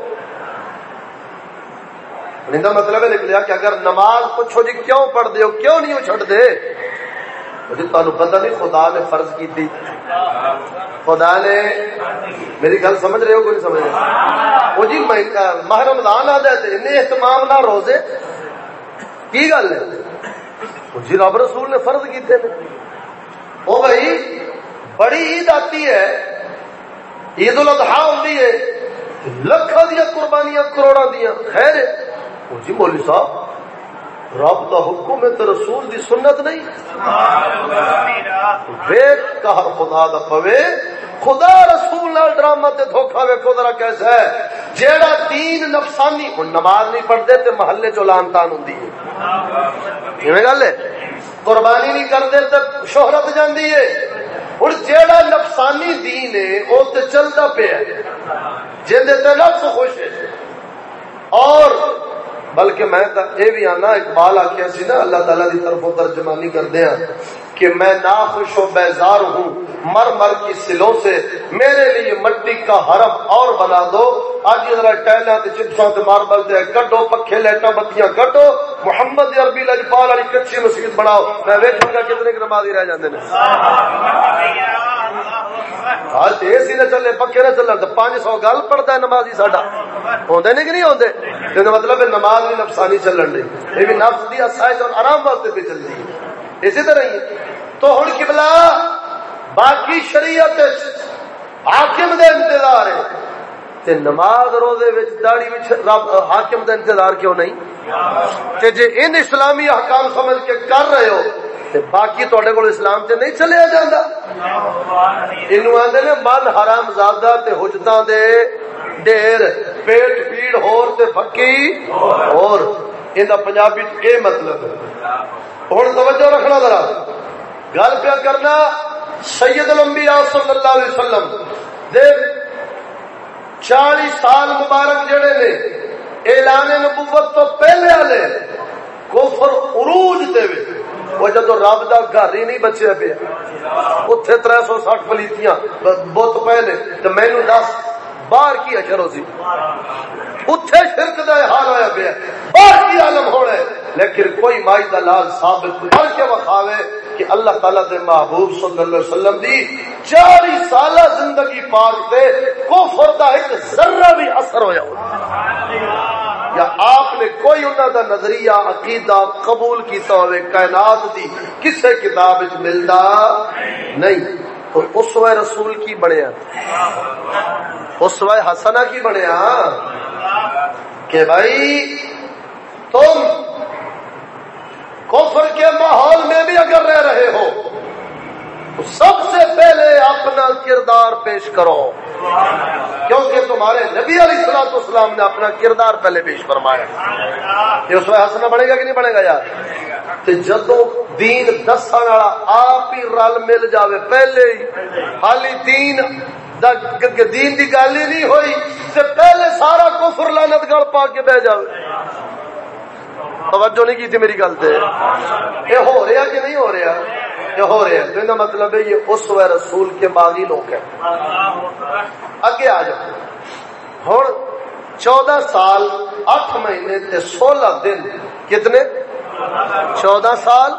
مطلب ہے نکلیا کہ اگر نماز پوچھو جی کیوں پڑھ دے ہو، کیوں نہیں چھڑ دے جی تمہیں پتا نہیں، خدا نے فرض کی تھی۔ خدا نے میری گل سمجھ رہے ہو کوئی سمجھ رہے؟ وہ جی ماہ رمضان آ جائے ان اہتمام نہ روزے۔ کی گل ہے؟ جی رب رسول نے فرض کیتے ہیں وہ بھائی، بڑی عید آتی ہے۔ عید الاضحیٰ ہوتی ہے۔ لکھا دیا قربانیاں کروڑا دیا۔ خیر جی مولوی صاحب رب کا حکم ہے تو رسول دی سنت نہیں۔ ویک کہر خدا دا پوے، خدا رسول نال ڈرامہ تے دھوکا ویکھو ذرا کیسا ہے۔ جیڑا دین نفسانی، ہن نماز نہیں پڑھدے تے محلے چ لانتان ہوندی ہے۔ کیویں گل ہے؟ قربانی نہیں کردے تے شہرت جاندی ہے۔ ہن جیڑا نفسانی دین ہے، او تے چلدا پیا جے تے نفس خوش ہے۔ اور بلکہ میں یہ بھی آنا، اقبال آخیا سی نا، اللہ تعالیٰ کی طرف ترجمانی کردے ہیں کہ میں ناخوش و بیزار ہوں۔ مر مر کی سلوں سے میرے لیے مٹی کا حرم اور بنا دو۔ آج ذرا ٹائلوں تے چپسوں تے ماربل تے کڈو پکھے لائٹاں بتیاں کڈو محمد عربی لجپال والی کچی مسجد بناؤ۔ میں ویکھوں گا کتنے کی نمازی رہ جاندے نے۔ آج اے سی نہ چلے، پکھے نہ چلن تے 500 گل پڑھدا ہے نمازی ساڈا۔ ہوندے نہیں کہ نہیں ہوندے؟ تے مطلب ہے نماز بھی نفسانی چلن دی۔ اے بھی نفس دی اسائش اور آرام واسطے بھی چل رہی ہے اسی طرح ہی۔ تو ہن قبلہ باقی شریعت حاکم دے انتظار ہے۔ تے نماز روزے وچ داڑھی وچ رب حاکم دا انتظار کیوں نہیں؟ تے جے ان اسلامی احکام سمجھ کے کر رہے ہو، تے باقی تواڈے کول اسلام تے نہیں چلیا جاندا۔ اینو آندے نے، من حرام زادہ تے حجتاں دے ڈیر پیٹ پیڑ ہور تے پھکی اور ایندا پنجابی اے مطلب۔ ہے ہن توجہ رکھنا ذرا۔ گل پیا کرنا سید الانبیاء صلی اللہ علیہ وسلم۔ دے چالی سال مبارک جڑے نے، اعلان نبوت تو پہلے والے کفر عروج دے وہ جدو رب دا گھر ہی نہیں بچیا پیا۔ اتنے تر سو سٹھ پلیتیاں بت پے نے تو مینو دس، باہر کی اشر ہو سی؟ اتنے شرک دا حال ہوا پیا۔ باہر کی عالم ہونا ہے لیکن کوئی مائی دا لال ثابت کر کے وکھاوے کہ اللہ تعالیٰ دے محبوب صلی اللہ علیہ وسلم دی چاری سالہ زندگی پاک دے، کفر دا ایک ذرہ بھی اثر ہویا۔ ہو یا آپ نے کوئی انہوں دا نظریہ، عقیدہ قبول کیتا ہوئے، کائنات دی کسے کتاب وچ ملدا نہیں۔ اور اس رسول کی بنیا۔ اس حسنہ کی بنیا۔ کہ بھائی تم کفر کے ماحول میں بھی اگر رہ رہے ہو تو سب سے پہلے اپنا کردار پیش کرو۔ کیونکہ تمہارے نبی علیہ السلام اسلام نے اپنا کردار پہلے پیش فرمایا۔ یہ اس میں ہنسنا بڑھے گا کہ نہیں بڑھے گا یار؟ تو جدو دین دس والا آپ ہی رل مل جاوے، پہلے ہی۔ حالی دین دا دین دی گل ہی نہیں ہوئی، تے پہلے سارا کفر لانت گل پا کے بہ جاوے۔ توجہ نہیں کی تھی میری گل تے۔ یہ ہو رہا کہ نہیں ہو رہا؟ یہ ہو رہا۔ ہے تو ان مطلب ہے یہ اس و رسول کے باغی لوگ ہیں۔ اگے آ جاؤ۔ ہوں چودہ سال، اٹھ مہینے تے سولہ دن کتنے؟ چودہ سال،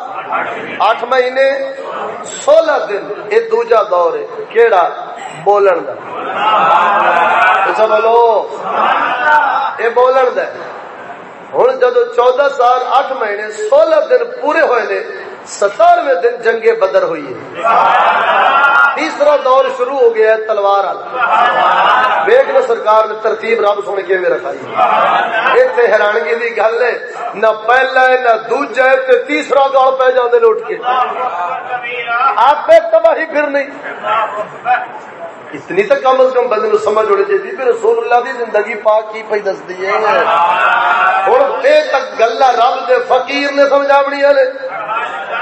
اٹھ مہینے، سولہ دن۔ یہ دوجا دور ہے۔ کیڑا؟ بولن دا۔ بولو یہ بولن دا۔ ہوں جدو چودہ سال، اٹھ مہینے، سولہ دن پورے ہوئے نے ستارویں دن جنگ بدر ہوئی ہے۔ تیسرا دور شروع ہو گیا ہے تلوار ویگ نہ سرکار نے ترتیب رب سن کے رکھائی۔ اتنے حیرانگی کی گل ہے، نہ پہلا ہے، نہ دوجا ہے تیسرا دور پہ جانے لوٹ کے۔ آپ تباہی پھر نہیں۔ اتنی تو کم از کم بندے سمجھ ہونی چاہیے پھر رسول اللہ دی زندگی پاک کی پی دس دی ہے۔ ہوں یہ تک گلا رب دے فقیر نے سمجھا بڑی والے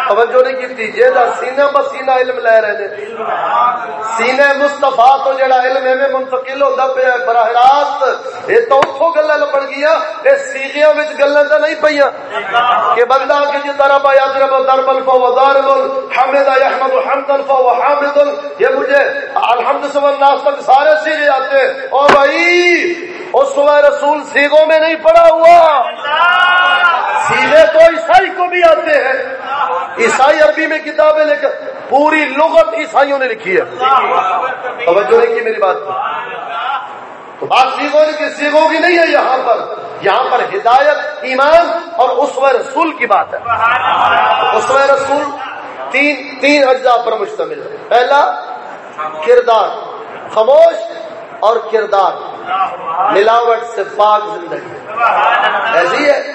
توجہ نہیں کی جہاں سینہ بسینہ علم لے رہے ہیں سینے مستفا تو جڑا علم میں منتقل ہوتا پیا براہ راست۔ یہ تو اتوں گلا لبن گیا یہ سیگیا گلا تو نہیں پہ کہ بندہ کہ جی طرح پایا درب درب الفا و دارب الحمد احمد حمد الفا و حامد یہ مجھے الحمد الناس تک سارے سیرے آتے او بھائی، اس صبح رسول سیگوں میں نہیں پڑا ہوا۔ سیدھے تو عیسائی کو بھی آتے ہیں۔ عیسائی عربی میں کتابیں لے کر پوری لغت عیسائیوں نے لکھی ہے۔ توجہ نہیں کی میری بات تو بات سیگوں کی سیگوں کی نہیں ہے یہاں پر۔ یہاں پر ہدایت، ایمان اور اس رسول کی بات ہے۔ اس رسول تین تین اجزاء پر مشتمل ہے۔ پہلا، کردار۔ خاموش اور کردار۔ ملاوٹ سے پاک زندگی۔ ایسی ہے۔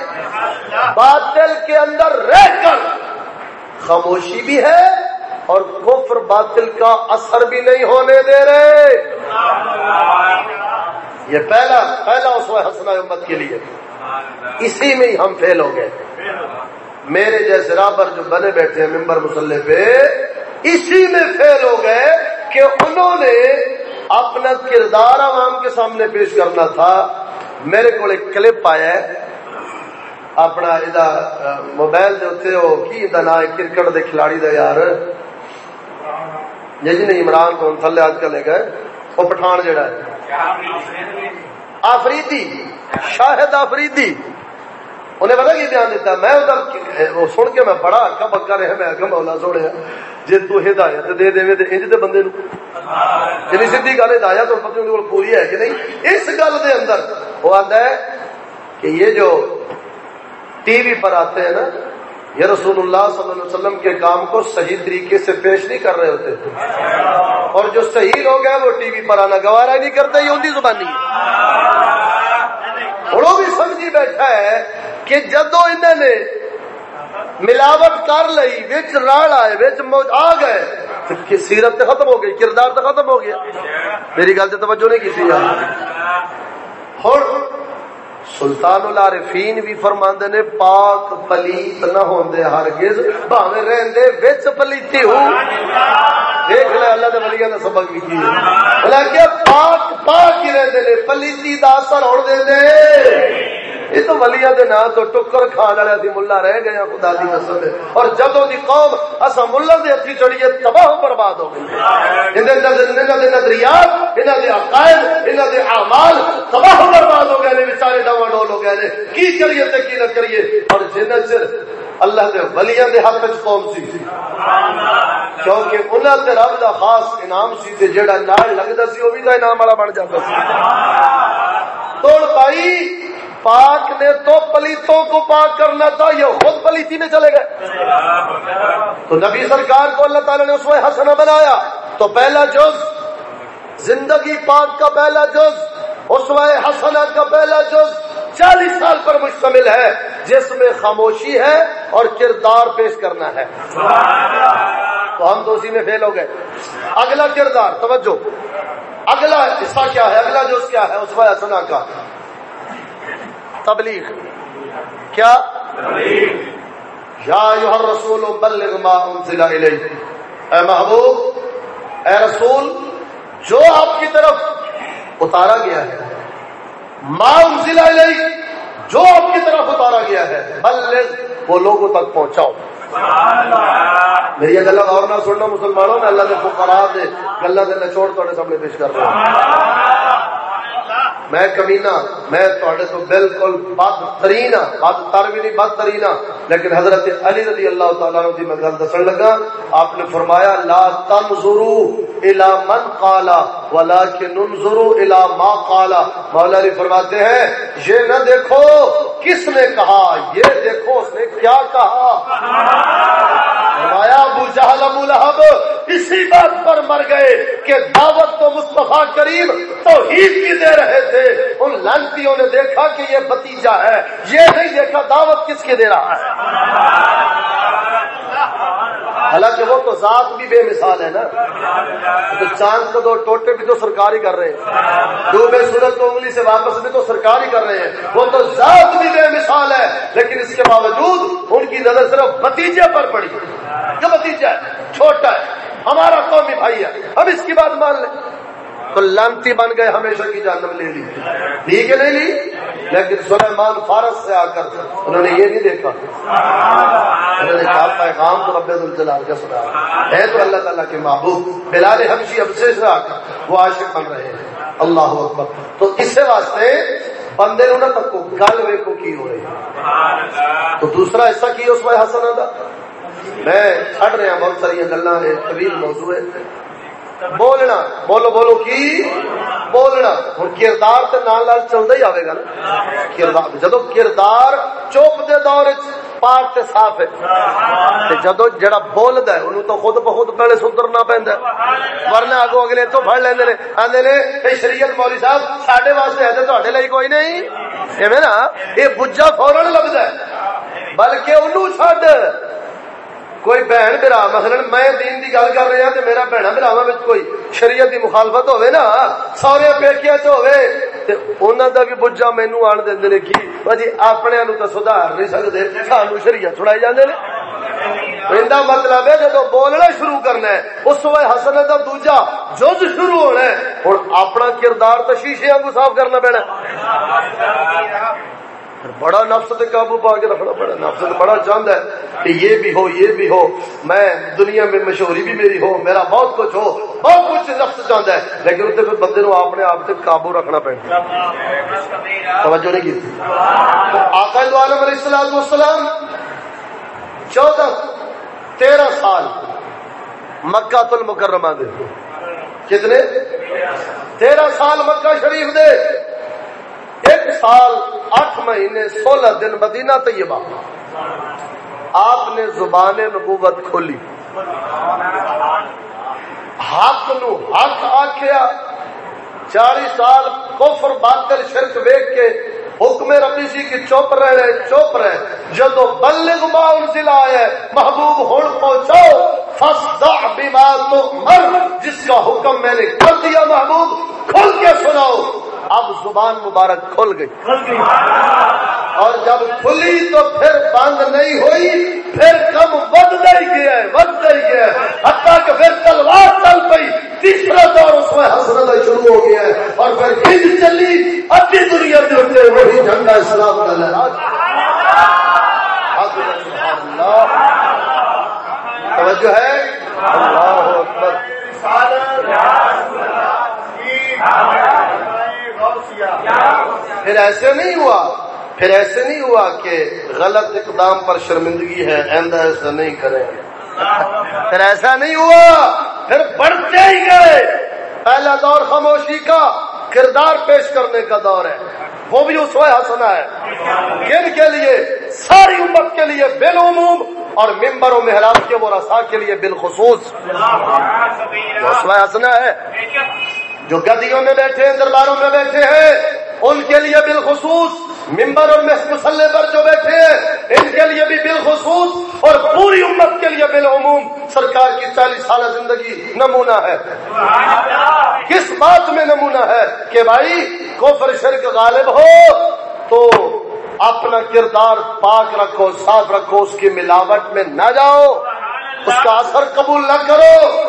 باطل کے اندر رہ کر خاموشی بھی ہے اور کفر باطل کا اثر بھی نہیں ہونے دے رہے۔ یہ پہلا پہلا اس حسن امت کے لیے۔ اسی میں ہی ہم فیل ہو گئے۔ میرے جیسے رابر جو بنے بیٹھے ہیں ممبر مسلح پہ، اسی میں فیل ہو گئے کہ انہوں نے اپنا کردار عوام کے سامنے پیش کرنا تھا۔ میرے کو ایک کلپ آیا ہے۔ اپنا موبائل دے وہ کی نا کرکٹ دے کھلاڑی دا یار۔ جی جی عمران کو تھلے آج کل گئے وہ پٹھان جڑا ہے۔ آفریدی، شاہد آفریدی۔ انہیں پتا کی بیان دیتا میں وہ سن کے میں بڑا اکا بکا رہا میں اگم مولا سوڑے جی تو ہدایت دے دے دے انج دے بندے نو۔ جی سیدھی گل ہدایت تو پتہ نہیں پوری ہے کہ نہیں۔ اس گل دے اندر وہ آتا ہے کہ یہ جو ٹی وی پر آتے ہیں نا، یہ رسول اللہ صلی اللہ علیہ وسلم کے کام کو صحیح طریقے سے پیش نہیں کر رہے ہوتے۔ اور جو صحیح لوگ ہیں، وہ ٹی وی پر آنا گوارا نہیں کرتے، یہ ان کی زبانی ہے۔ اور وہ بھی سمجھی بیٹھا ہے کہ جدو انہوں نے ملاوٹ کر لئی بچ راڑ آئے بچ آ گئے کہ سیرت تو ختم ہو گئی، کردار تو ختم ہو گیا۔ میری گل سے توجہ نہیں کی ہوں سلطان العارفین بھی فرماندے نے، پاک پلیت نہ ہوندے ہرگز بھاوے رہندے وچ پلیتی ہو۔ دیکھ لے، اللہ دے ولیاں نے سبق بھی کی ہے۔ کہ پاک پاک ہی رہندے نے، پلیتی دا اثر ہوڑ دیندے یہ تو ولیا دے نا تو ٹکر کھان والے اسی ملا رہ گئے ہیں، خدا دی قسم اور جدوں دی قوم اسا ملا دے ہتھی چڑیے تباہ برباد ہو گئی۔ انہاں دے انہاں دے نظریات، انہاں دے عقائد، انہاں دے اعمال تباہ برباد ہو گئے نے، بیچارے ڈوا ڈول ہو گئے نے۔ کی کریے تے کی نہ کریے؟ اور جنہ چر اللہ دے ولیاں دے حق وچ قوم سی۔ کیونکہ انہاں تے رب دا خاص انعام سی تے جیڑا نال لگدا سی، او بھی دا انعام والا بن جاندا سی۔ توڑ پائی پاک نے تو پلیتوں کو پاک کرنا تھا، یہ خود پلیتی میں چلے گئے۔ تو نبی سرکار کو اللہ تعالی نے اس میں حسن بنایا۔ تو پہلا جز، زندگی پاک کا پہلا جز، اس میں کا پہلا جز چالیس سال پر مشتمل ہے، جس میں خاموشی ہے اور کردار پیش کرنا ہے۔ تو ہم تو اسی میں فیل ہو گئے۔ اگلا کردار، توجہ۔ اگلا حصہ کیا ہے؟ اگلا جو کیا ہے؟ اس میں حسنا کا۔ تبلیغ۔ کیا؟ یا یوہر رسول بلغ ما انزل الیک۔ اے محبوب، اے رسول، جو آپ کی طرف اتارا گیا ہے، ما انزل الیک، جو آپ کی طرف اتارا گیا ہے، بلغ، وہ لوگوں تک پہنچاؤ۔ میری گلا اور نہ سننا مسلمانوں نے اللہ کے فقرا دے گلا دے نچوڑ تھوڑے سامنے پیش کر رہا ہوں۔ میں کمینا میں تھوڑے تو بالکل بد ترین ہاں بد تر بھی نہیں بد ترین ہاں لیکن حضرت علی رضی اللہ تعالیٰ کی میں گل دسن لگا، آپ نے فرمایا، لا تنظروا الى من قالا ولكن انظروا الى ما قالا مولا علی فرماتے ہیں، یہ نہ دیکھو کس نے کہا، یہ دیکھو اس نے کیا کہا۔ فرمایا، ابو جہل، ابو لہب، اسی بات پر مر گئے کہ دعوت تو مصطفیٰ کریم توحید کی دے رہے تھے۔ ان لانتیوں نے دیکھا کہ یہ بتیجا ہے، یہ نہیں دیکھا دعوت کس کے دے رہا ہے۔ حالانکہ وہ تو ذات بھی بے مثال ہے نا۔ تو چاند کو دو ٹوٹے بھی تو سرکار ہی کر رہے ہیں۔ ڈوبے سورج کو انگلی سے واپس بھی تو سرکار ہی کر رہے ہیں۔ وہ تو ذات بھی بے مثال ہے۔ لیکن اس کے باوجود ان کی نظر صرف بتیجے پر پڑی۔ جو بتیجہ ہے، چھوٹا ہے، ہمارا قومی بھائی ہے۔ اب اس کی بات مان لیں۔ تو لانتی بن گئے، ہمیشہ کی جانب لے لی۔ لی کہ نہیں لی۔ لیکن سلیمان فارس سے آ کر انہوں نے یہ نہیں دیکھا۔ انہوں نے کہا، پیغام تو رب الجلال کا سنا ہے تو اللہ تعالیٰ کے محبوب۔ بلال حبشی اب سے آ کر وہ عاشق بن رہے ہیں۔ اللہ اکبر۔ تو اس سے واسطے بندے نہ تک گل وے کو کی ہو رہی تو دوسرا حصہ کی اس میں حسن دا میں چھڑ رہا بہت ساری گلا طویل موضوع ہے۔ بولنا بولو بولو کی بولنا ہوں کردار تو نال نال چلتا ہی آئے گا نا کردار جدو کردار چوپ دے دور پاک تے صاف ہے جدو جڑا بولدا ہے انہوں تو خود بخود پہلے سدرنا پیندا ہے ورنہ اگو اگلے تو پھڑ لیندے نے آندے نے اے شریعت مولوی صاحب ساڈے واسطے ہے تے تہاڈے لئی کوئی نہیں ایویں نا اے بجا فورن لگدا ہے بلکہ انہوں چھڈ کوئی بہن برا مثلا میں دین دی گل کر رہا ہاں تے میرا بہنا براواں وچ کوئی شریعت دی مخالفت ہوے نا، سارے پیکیا چ ہوے تے انہاں دا بھی بجا مینوں آن دیندے نے کی جی اپنے نو تے سدھار نہیں سکدے سانو شریعت چھڑائی جاندے نے۔ ایندا مطلب ہے جدو بولنا شروع کرنا ہے، اس وقت حسن دا دوجا جز شروع ہونا ہے۔ ہن اپنا کردار تے شیشے کو صاف کرنا پینا۔ بڑا نفس تے قابو پا کے رکھنا پڑا، نفس بڑا چاہتا ہے کہ یہ بھی ہو، یہ بھی ہو، میں دنیا میں مشہوری بھی میری ہو، میرا بہت کچھ ہو، بہت کچھ نفس چاہتا ہے، لیکن اتنے پھر بندے نو اپنے آپ سے قابو رکھنا پڑتا توجہ نہیں کی؟ آقا دو عالم علیہ السلام والسلام چودہ، تیرہ سال مکہ تل مکرمہ دے۔ کتنے؟ تیرہ سال مکہ شریف دے۔ ایک سال آٹھ مہینے، سولہ دن مدینہ طیبہ۔ آپ نے زبان نبوت کھولی۔ حق نو حق آخیا چالی سال کفر، باطل، شرک ویک کے حکم ربی سی کی چپ رہے چپ رہے جدو بلغ ما انزل آئے محبوب ہن پہنچاؤ۔ فصدع بما تؤمر، جس کا حکم میں نے کر دیا، محبوب، کھل کے سناؤ۔ اب زبان مبارک کھل گئی۔ اور جب کھلی تو پھر بند نہیں ہوئی پھر کم بد نہیں گیا ہے بد نہیں گیا ہے۔ حتیٰ کہ پھر تلوار چل پئی تیسرا دور اس میں حسرت شروع ہو گیا ہے۔ اور پھر ہند چلی ادھی دنیا کے ہوتے وہی جھنڈا اسلام کا لہرا توجہ ہے؟ اللہ اکبر۔ پھر ایسے نہیں ہوا، پھر ایسے نہیں ہوا کہ غلط اقدام پر شرمندگی ہے، آئندہ ایسا نہیں کریں گے۔ پھر ایسا نہیں ہوا، پھر بڑھتے ہی گئے۔ پہلا دور خاموشی کا کردار پیش کرنے کا دور ہے۔ وہ بھی اس وقت ہنسنا ہے۔ کن کے لیے؟ ساری امت کے لیے بالعموم اور ممبر و محراب کے وہ رسا کے لیے بالخصوص۔ اس وقت ہنسنا ہے۔ جو گدیوں میں بیٹھے ہیں، درباروں میں بیٹھے ہیں، ان کے لیے بالخصوص ممبر اور مسلح پر جو بیٹھے ہیں، ان کے لیے بھی بالخصوص اور پوری امت کے لیے بالعموم سرکار کی چالیس سالہ زندگی نمونہ ہے۔ کس بات میں نمونہ ہے؟ کہ بھائی کوفر شرک غالب ہو تو اپنا کردار پاک رکھو صاف رکھو، اس کی ملاوٹ میں نہ جاؤ۔ اس کا اثر قبول نہ کرو۔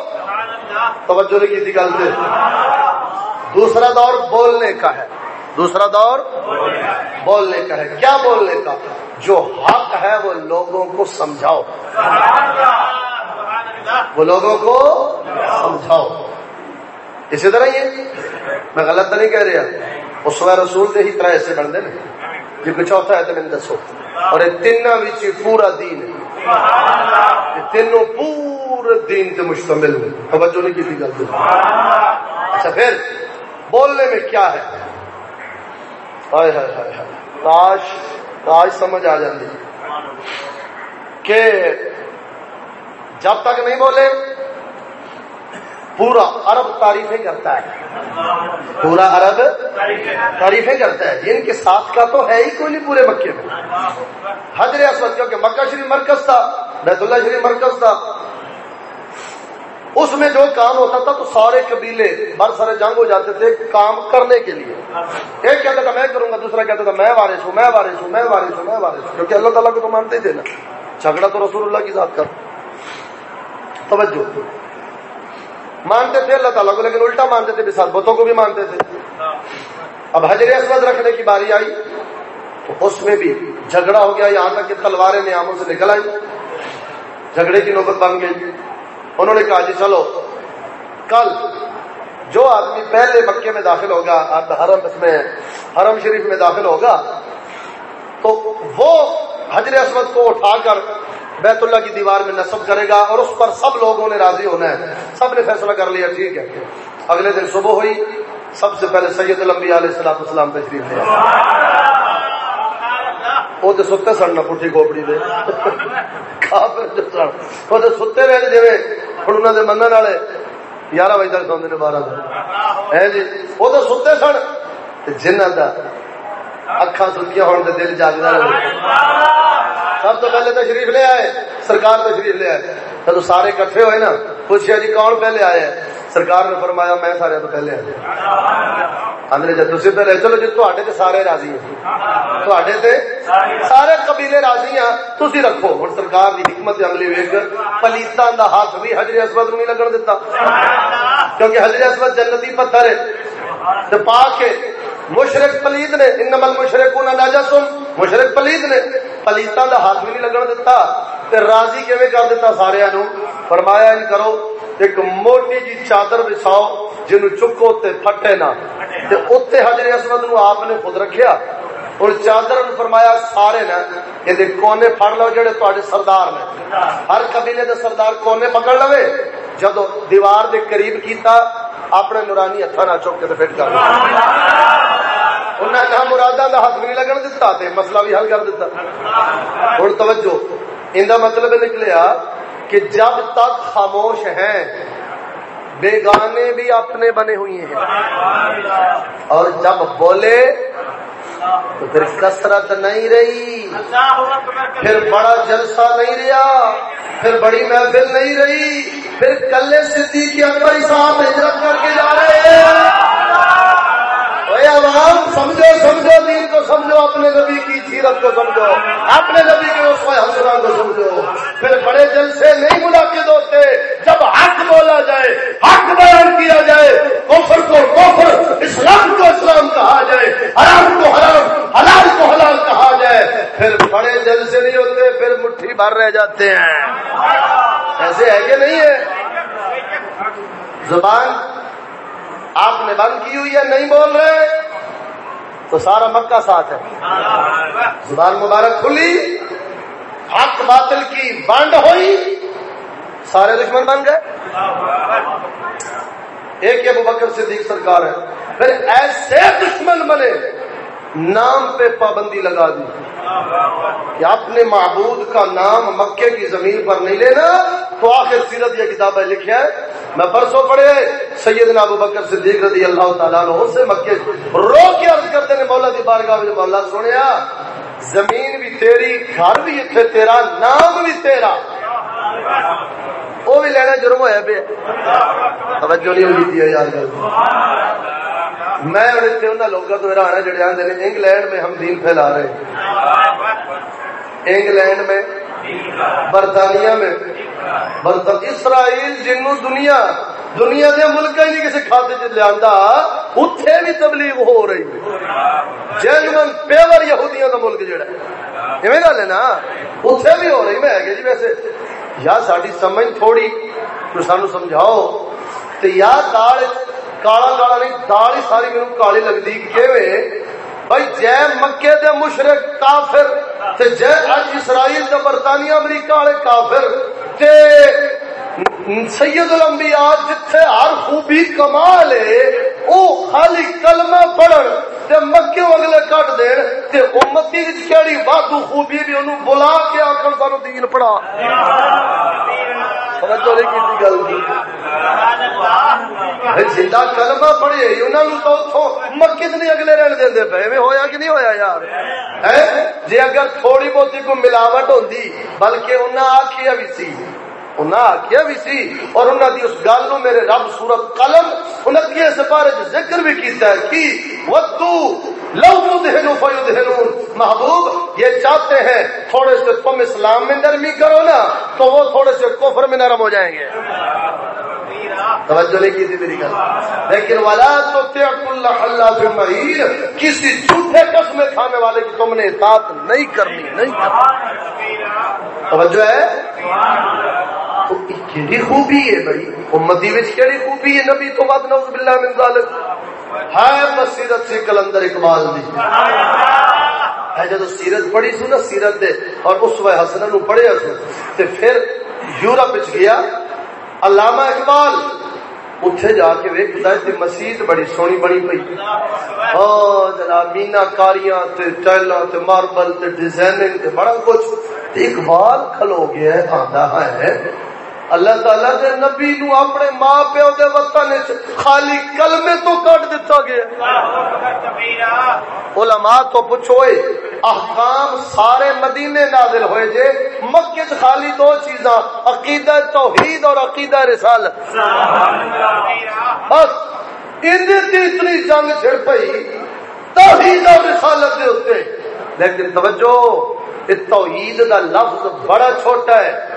توجہ نہیں کی تھی گل سے۔ دوسرا دور بولنے کا ہے۔ دوسرا دور بولنے کا ہے۔ کیا بولنے کا؟ جو حق ہے وہ لوگوں کو سمجھاؤ۔ وہ لوگوں کو سمجھاؤ۔ اسی طرح یہ میں غلط تو نہیں کہہ رہا۔ اس وقت رسول دے ہی طرح ایسے بن دے جی کچھ چوتھا ہے تو میں دسو۔ اور یہ تین پورا دین ہے۔ تینوں پورے دین سے مشتمل ہوں. توجہ نہیں کی گل اچھا پھر بولنے میں کیا ہے؟ کاش کاش سمجھ آ جاتی کہ جب تک نہیں بولے پورا عرب تعریفیں کرتا ہے۔ پورا عرب تعریفیں کرتا ہے۔ یعنی جن کے ساتھ کا تو ہے ہی کوئی نہیں پورے مکے میں۔ حضر اسود، کیونکہ مکہ شریف مرکز تھا، بیت اللہ شریف مرکز تھا۔ اس میں جو کام ہوتا تھا تو سارے قبیلے بر سارے جنگ ہو جاتے تھے کام کرنے کے لیے۔ ایک کہتا تھا، میں کروں گا، دوسرا کہتا تھا، میں وارث ہوں، میں وارث ہوں، میں وارث ہوں، میں وارث ہوں۔ کیونکہ اللہ تعالیٰ کو تو مانتے ہی تھے نا۔ جھگڑا تو رسول اللہ کی ذات کر توجہ۔ مانتے تھے اللہ تعالیٰ کو، لیکن الٹا مانتے تھے ساتھ بتوں کو بھی مانتے تھے۔ اب حجر اسود رکھنے کی باری آئی، تو اس میں بھی جھگڑا ہو گیا، یہاں تک کہ تلواریں نیاموں سے نکل آئی جھگڑے کی نوبت بن گئی۔ انہوں نے کہا جی چلو، کل جو آدمی پہلے مکے میں داخل ہوگا حرم اس میں، حرم شریف میں داخل ہوگا، تو وہ حجر اسمد کو اٹھا کر بیت اللہ کی دیوار میں نصب کرے گا اور اس پر سب لوگوں نے راضی ہونا ہے۔ سب نے فیصلہ کر لیا، ٹھیک ہے۔ اگلے دن صبح ہوئی، سب سے پہلے سید الانبیاء علیہ السلام السلام تشریف لیا۔ وہ تو ستے سن نہ پٹھی کھوپڑی دے۔ وہ تو ستے رہے جی ہوں انہوں نے من والے گیارہ بجے تک سوندے نے بارہ ہے جی وہ تو ستے سن۔ جنہ کا اکھا ستیاں ہونے دل جاگتا رہے۔ سب تو پہلے تشریف لے آئے، سرکار تشریف لے آئے۔ جب سارے کٹھے ہوئے نا پوچھا جی کون پہلے آئے سرکار نے فرمایا، میں سارے تو پہلے آدھے جب جی، تھی پہلے چلو جی تے سارے راضی ہیں۔ تے سارے قبیلے راضی ہیں۔ تھی رکھو۔ ہوں سرکار کی حکمت عملی ویک پلیتاں دا ہاتھ بھی حجر اسمت نہیں لگن دیتا کیونکہ حجر اسمت جنتی پتھر ہے۔ پا کے مشرق پلیت نے انمل مشرق ناجا سن مشرق پلیت نے، پلیتاں دا ہاتھ بھی نہیں لگن دیتا تے راضی کیویں کر دیتا سارے نو فرمایا، ان کرو، ایک موٹی جی چادر بچھاؤ، جنو چکو تے پھٹے نہ۔ تے اوتے حجر اسود نو آپ نے خود رکھیا۔ اور چادر نے فرمایا، سارے نا یہ کونے پھڑ لو جڑے تواڈے سردار نے۔ ہر قبیلے دے سردار کونے پکڑ لوے۔ جدو دیوار دے قریب کیتا اپنے نورانی ہتھاں نہ چک کے فٹ کر انہیں کہا مرادہ دا ہاتھ نہیں لگن دتا تے مسئلہ بھی حل کر دیتا ہوں توجہ، ان کا مطلب نکلیا کہ جب تک خاموش ہیں، بیگانے بھی اپنے بنے ہوئے ہیں۔ اور جب بولے تو پھر کسرت نہیں رہی۔ پھر بڑا جلسہ نہیں رہا۔ پھر بڑی محفل نہیں رہی۔ پھر کلے صدیقی اکبر صاحب ہجرت کر کے جا رہے ہیں۔ عوام سمجھو سمجھو، دین کو سمجھو، اپنے نبی کی سیرت کو سمجھو۔ اپنے نبی کے اس حسرا کو سمجھو۔ پھر بڑے دل سے نہیں منعقد ہوتے، جب حق بولا جائے، حق بیان کیا جائے کوفر کو کوفر اسلام کو اسلام کہا جائے، حرام کو حرام، حلال کو حلال کہا جائے۔ پھر بڑے دل سے نہیں ہوتے، پھر مٹھی بھر رہ جاتے ہیں۔ ایسے ہے کہ نہیں ہے؟ زبان آپ نے بند کی ہوئی ہے، نہیں بول رہے؟ تو سارا مکہ ساتھ ہے۔ زبان مبارک کھلی، حق باطل کی بانڈ ہوئی، سارے دشمن بن گئے۔ ایک ابو بکر صدیق سرکار ہے۔ پھر ایسے دشمن بنے، نام پہ پابندی لگا دی۔ کہ اپنے معبود کا نام مکے کی زمین پر نہیں لینا، تو آخر سیرت یہ کتابیں لکھا ہے میں پرسوں پڑھے سید ابو بکر صدیق رضی اللہ تعالیٰ عنہ سے مکے رو کے عرض کرتے ہیں، مولا دی بارگاہ میں مولا سنیا، زمین بھی تیری، گھر بھی اتنے تیرا، نام بھی تیرا۔ وہ بھی لینا جرم ہوا پہ توجہ نہیں ہوئی تھی یار۔ میں لوگوں کو حیران ہے جڑے آتے ہیں انگلینڈ میں ہم دین پھیلا رہے ہیں۔ انگلینڈ میں، برطانیہ میں، برطانیہ، اسرائیل جنو دنیا دنیا دے ملک ہی نہیں کسی کھاتے چ لیا اتنے بھی تبلیغ ہو رہی جینمن پیور یہودیاں کا ملک جڑا ہے۔ گل ہے نا؟ اتنے بھی ہو رہی، میں جی ویسے یا ساری سمجھ تھوڑی، تو سانو سمجھاؤ۔ تو یا دال، کالا کالا نہیں، دال ہی ساری میرے کالی لگتی، کیویں؟ بھائی، جے مکے دے مشرق کافر، تے جے اج اسرائیل تے برطانیہ امریکہ والے کافر، تے سید الانبیاء جتھے ہر خوبی کمال ہے، او خالی کلمہ پڑھن تے مکے اگلے کٹ دین تے امتی وچ کیڑی وادو خوبی بھی اونوں بلا کے آکھن سانو دین پڑھا۔ توجہ نہیں کیتی گل۔ زندہ کلمہ پڑھے انہاں نوں تو اتھوں مکے تے نہیں اگلے رہن دیندے پے۔ ایویں ہویا کہ نہیں ہویا یار؟ جے اگر تھوڑی بہتی کو ملاوٹ ہوندی، بلکہ انہاں آکھیا بھی سی۔ انہاں آخیا بھی سی اور انہاں دی اس گل نو میرے رب سورت قلم انتیے سپارے ذکر بھی کیتا ہے کی، ودو لو مدہنو فیدہنون محبوب، یہ چاہتے ہیں تھوڑے سے تم اسلام میں نرمی کرو نا، تو وہ تھوڑے سے کفر میں نرم ہو جائیں گے۔ توجہ نہیں کی تھی میری گل۔ لیکن والا تو اللہ اللہ مہیر کسی جھوٹے قسم کھانے والے کی تم نے اطاعت نہیں کرنی نہیں کرنی۔ توجہ ہے؟ کیڑی خوبی ہے بھائی؟ امتی وچ کیڑی خوبی ہے؟ نبی تو بعد نعوذ باللہ من ذالک۔ ہے بصیرت سے کلندر اقبال دی۔ ہے جدو سیرت پڑھی سو نا سیرت دے، اور اس وے حسن نو پڑھیا سو، تے پھر یورپ وچ گیا۔ علامہ اقبال اتنے جا کے ویکتا ہے مسیت بڑی سونی بنی پی ہاں جناب، مینا کاریاں تے ٹائلاں تے ماربل تے ڈیزائننگ تے بڑا کچھ۔ اقبال کھلو گیا ہے، آندا ہے۔ اللہ تعالی دے نبی نو اپنے ماں پیو دے وطن خالی کلمے تو کٹ دیتا گیا۔ علماء تو پوچھو احکام سارے مدینے نازل ہوئے جے، مکے خالی دو چیزاں، عقیدہ توحید اور عقیدہ رسالت۔ بس اتنی جنگ چھڑ پئی، توحید اور رسالت دے ہوتے لیکن توجہ توحید دا لفظ بڑا چھوٹا ہے۔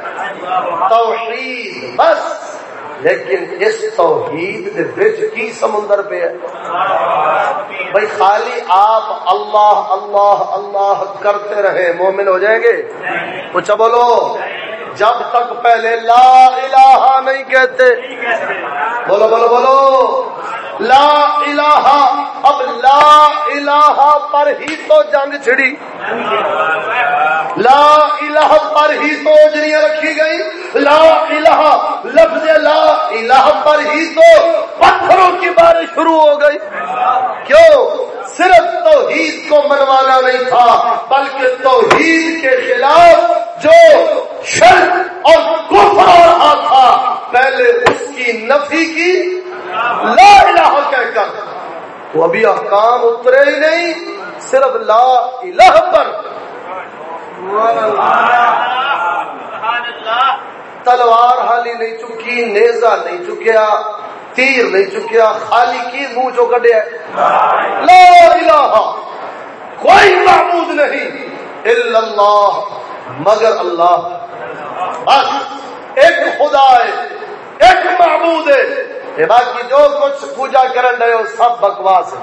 توحید بس، لیکن اس توحید دے وچ کی سمندر پہ ہے؟ بھائی خالی آپ اللہ اللہ اللہ کرتے رہے، مومن ہو جائیں گے؟ کچھ بولو۔ جب تک پہلے لا الہ نہیں کہتے۔ بولو بولو بولو۔ لا الہ، اب لا الہ پر ہی تو جنگ چھڑی۔ لا الہ پر ہی تو اجریاں رکھی گئی۔ لا الہ، لفظ لا الہ پر ہی تو پتھروں کی بارش شروع ہو گئی۔ کیوں؟ صرف توحید کو منوانا نہیں تھا، بلکہ توحید کے خلاف جو شرط اور کفر رہا تھا پہلے اس کی نفی کی لا الہ کہہ کر۔ تو ابھی احکام اترے ہی نہیں صرف لا الہ پر۔ تلوار حالی نہیں چکی نیزا نہیں چکیا تیر نہیں چکیا خالی کی منہ جو کڈیا لا الہ کوئی معبود نہیں۔ الا اللہ مگر اللہ۔ بس ایک خدا ہے، ایک معبود ہے۔ باقی جو کچھ پوجا کرن رہے ہو، سب بکواس ہے۔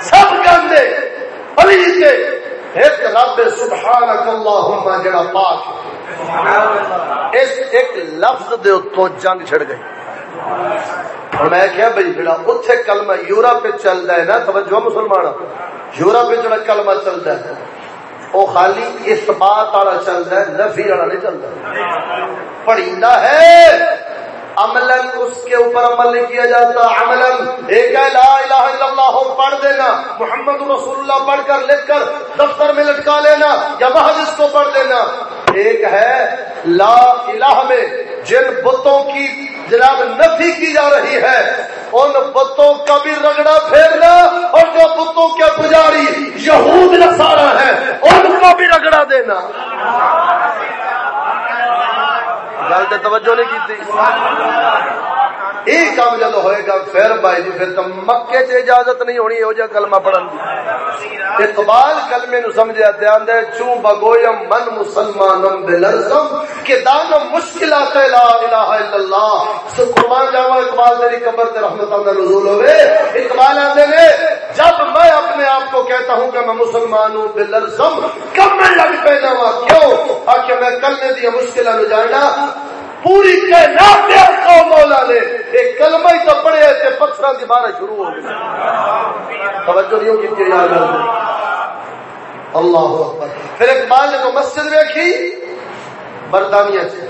سب گندے پلیز ایک رب سبحانک اللہم جڑا پاک ہے۔ اس ایک لفظ دے اتوں جنگ چھڑ گئی۔ اور میں کیا بھائی جڑا اتنے کلمہ یورپ چلتا ہے نا، توجہ مسلمان یورپ جڑا کلمہ چلتا ہے۔ وہ خالی اس بات والا چلتا ہے نفی والا نہیں چلتا۔ پڑھیندا ہے۔ عملاً اس کے اوپر عمل نہیں کیا جاتا، عملاً ایک ہے، لا الہ الا اللہ پڑھ دینا۔ محمد رسول اللہ پڑھ کر، لکھ کر، دفتر میں لٹکا لینا یا محض اس کو پڑھ دینا۔ ایک ہے، لا الہ میں جن بتوں کی جناب نفی کی جا رہی ہے، ان بتوں کا بھی رگڑا پھیرنا، اور جو بتوں کے پجاری یہود نسارا ہے ان کو بھی رگڑا دینا۔ گل تو توجہ نہیں کی یہ کام جب ہوئے گا، پھر بھائی جی پھر تو مکے چ اجازت نہیں ہونی ہو جا کلمہ پڑھن دی۔ اقبال کلمے نو سمجھا دھیان دے چوں بگویم من مسلمانم بلرزم، کہ دانم مشکلات لا الہ الا اللہ۔ سو قربان جاوا اقبال تیری قبر تے رحمت اللہ نزول ہوئے۔ اقبال آتے نے جب میں اپنے آپ کو کہتا ہوں کہ میں مسلمان ہوں بلرزم کب میں لگ پہ جاوا کیوں؟ آکے میں کلمے دی مشکلہ نو پوری کائنات کو مولا نے ایک کلمہ ہی تو پڑھے تے پتھراں دی بارہ شروع ہو گئی۔ توجہ نہیں ہوگی کہ یاد کر اللہ اکبر۔ پھر اقبال نے تو مسجد دیکھی برطانیہ سے،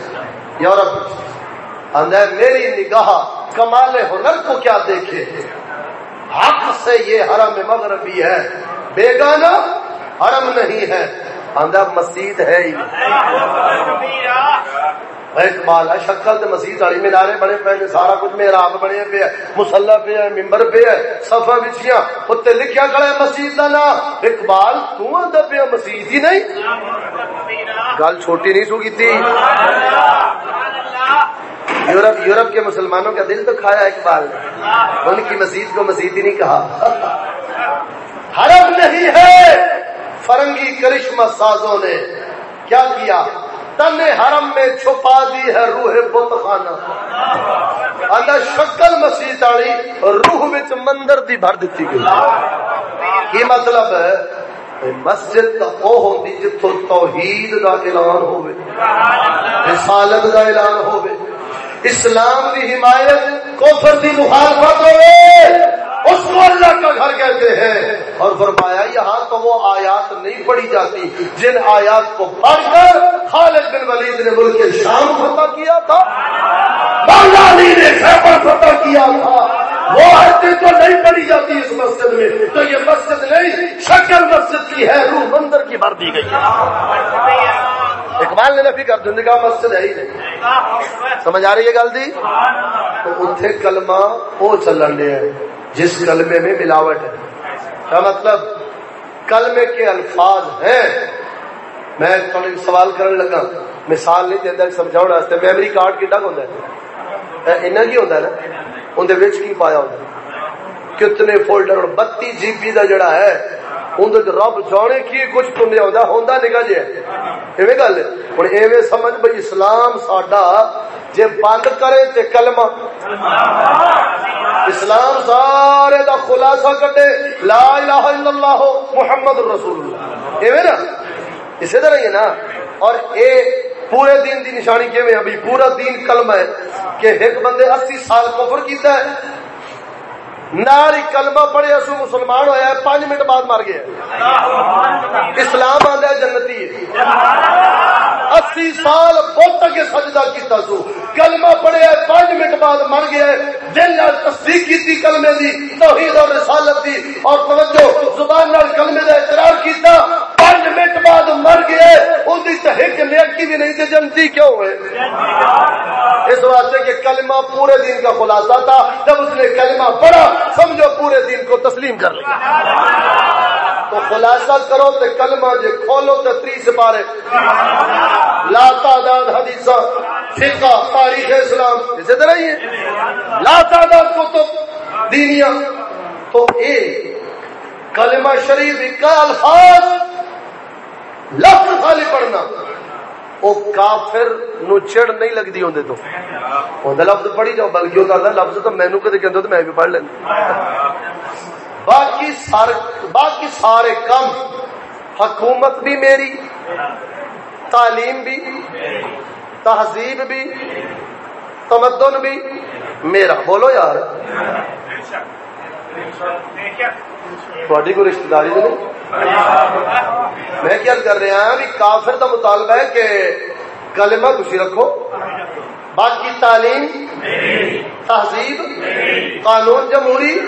یورپ اندر میری نگاہ کمال ہنر کو کیا دیکھے حق سے یہ حرم مغربی ہے۔ بیگانہ حرم نہیں ہے۔ اندر مسجد ہے ہی۔ اقبال ہے، شکل تے مسیح والی مینارے بنے پے سارا کچھ میراب بنے پے مسلا پہ ہے ممبر پہ ہے سفا بچیاں اتنے لکھیا کھڑا ہے مسجد کا نام۔ اقبال تو آدھا پیا مسجد ہی نہیں؟ گل چھوٹی نہیں سو کی یورپ یورپ کے مسلمانوں کا دل تو کھایا اقبال نے۔ ان کی مسجد کو مسجد ہی نہیں کہا۔ حرم نہیں ہے۔ فرنگی کرشمہ سازوں نے کیا کیا؟ تن حرم میں چھپا دی ہے روح بت خانہ اندر شکل مسیح تاڑی روح وچ مندر دی بھر دیتی گئی۔ کی مطلب ہے؟ مسجد او ہوندی جتھوں توحید دا اعلان ہوے رسالت دا اعلان ہوے اسلام دی حمایت، کفر دی مخالفت ہوے اس کو اللہ کا گھر کہتے ہیں۔ اور فرمایا یہاں تو وہ آیات نہیں پڑھی جاتی، جن آیات کو پڑھ کر خالد بن ولید نے ملک شام فتح کیا تھا۔ بنگالی نے خیبر فتح کیا تھا۔ وہ آیتیں تو نہیں پڑھی جاتی اس مسجد میں۔ تو یہ مسجد نہیں، شکل مسجد کی ہے، روح مندر کی بھر دی گئی۔ اقبال نے نفی کر دیا مسجد ہے ہی نہیں۔ سمجھ آ رہی ہے گل دی تو اتنے کلمہ وہ چلن دیا جس کلمے میں ملاوٹ ہے۔ کیا مطلب؟ کلمے کے الفاظ ہیں۔ میں تھوڑا سوال کرنے لگا۔ مثال نہیں دینا سمجھاؤ واسطے۔ میموری کارڈ کتا ہوتا ہے؟ اینا کی ہوتا ہے نا؟ اندر کی پایا ہوتا ہے؟ کتنے فولڈر اور بتی جی پی کا جڑا ہے اندر رب جانے کی کچھ پنیا ہوتا ہوتا نکا جی ایویں گل ہوں ایویں سمجھ بھائی اسلام ساڈا جے بند کرے تے کلمہ۔ اسلام سارے دا خلاصہ کٹے لا الہ الا اللہ محمد رسول اللہ۔ ایویں نا؟ اسی طرح ہی ہے نا؟ اور اے پورے دین دی نشانی کیویں ابھی پورا دین کلمہ ہے کہ ایک بندے 80 سال کفر کیتا ہے ناری کلمہ پڑھے اسو مسلمان ہویا ہے پانچ منٹ بعد مر گیا اسلام آدھا جنتی ہے۔ اسی سال بہت کے سجدہ کیتا سو۔ کلمہ پڑھے ہے پانچ منٹ بعد مر گیا ہے۔ دل نال تصدیق کیتی کلمے دی، توحید اور رسالت دی، اور توجہ زبان نال کلمے دا اقرار کیتا پانچ منٹ بعد مر گیا ان دی تحق نیکی بھی نہیں تے جنتی کیوں ہے؟ اس واسطے کہ کلمہ پورے دین کا خلاصہ تھا۔ جب اس نے کلمہ پڑھا سمجھو پورے دین کو تسلیم کر لیا تو خلاصہ کرو تے کلمہ جے کھولو تے تری سے پارے۔ لا تعداد حدیثہ، فقہ، تاریخ اسلام اسے طرح ہی ہے۔ لا تعداد کتب دینیا تو اے کلمہ شریف کا الفاظ، لفظ خالی پڑھنا۔ او کافر نو چڑ نہیں لگتی ہوں تو۔ ہوں لفظ پڑھی جاؤ بلکہ وہ لفظ تو مینو کدے کہ میں بھی پڑھ لینا۔ باقی سارے باقی سارے کم حکومت بھی میری تعلیم بھی تہذیب بھی تمدن بھی میرا۔ بولو یار۔ تھوڑی کوئی رشتے داری نہیں؟ میں کیا کر رہا ہوں کافر کا مطالبہ ہے کہ کلمہ خوشی رکھو۔ باقی تعلیم تہذیب قانون جمہوری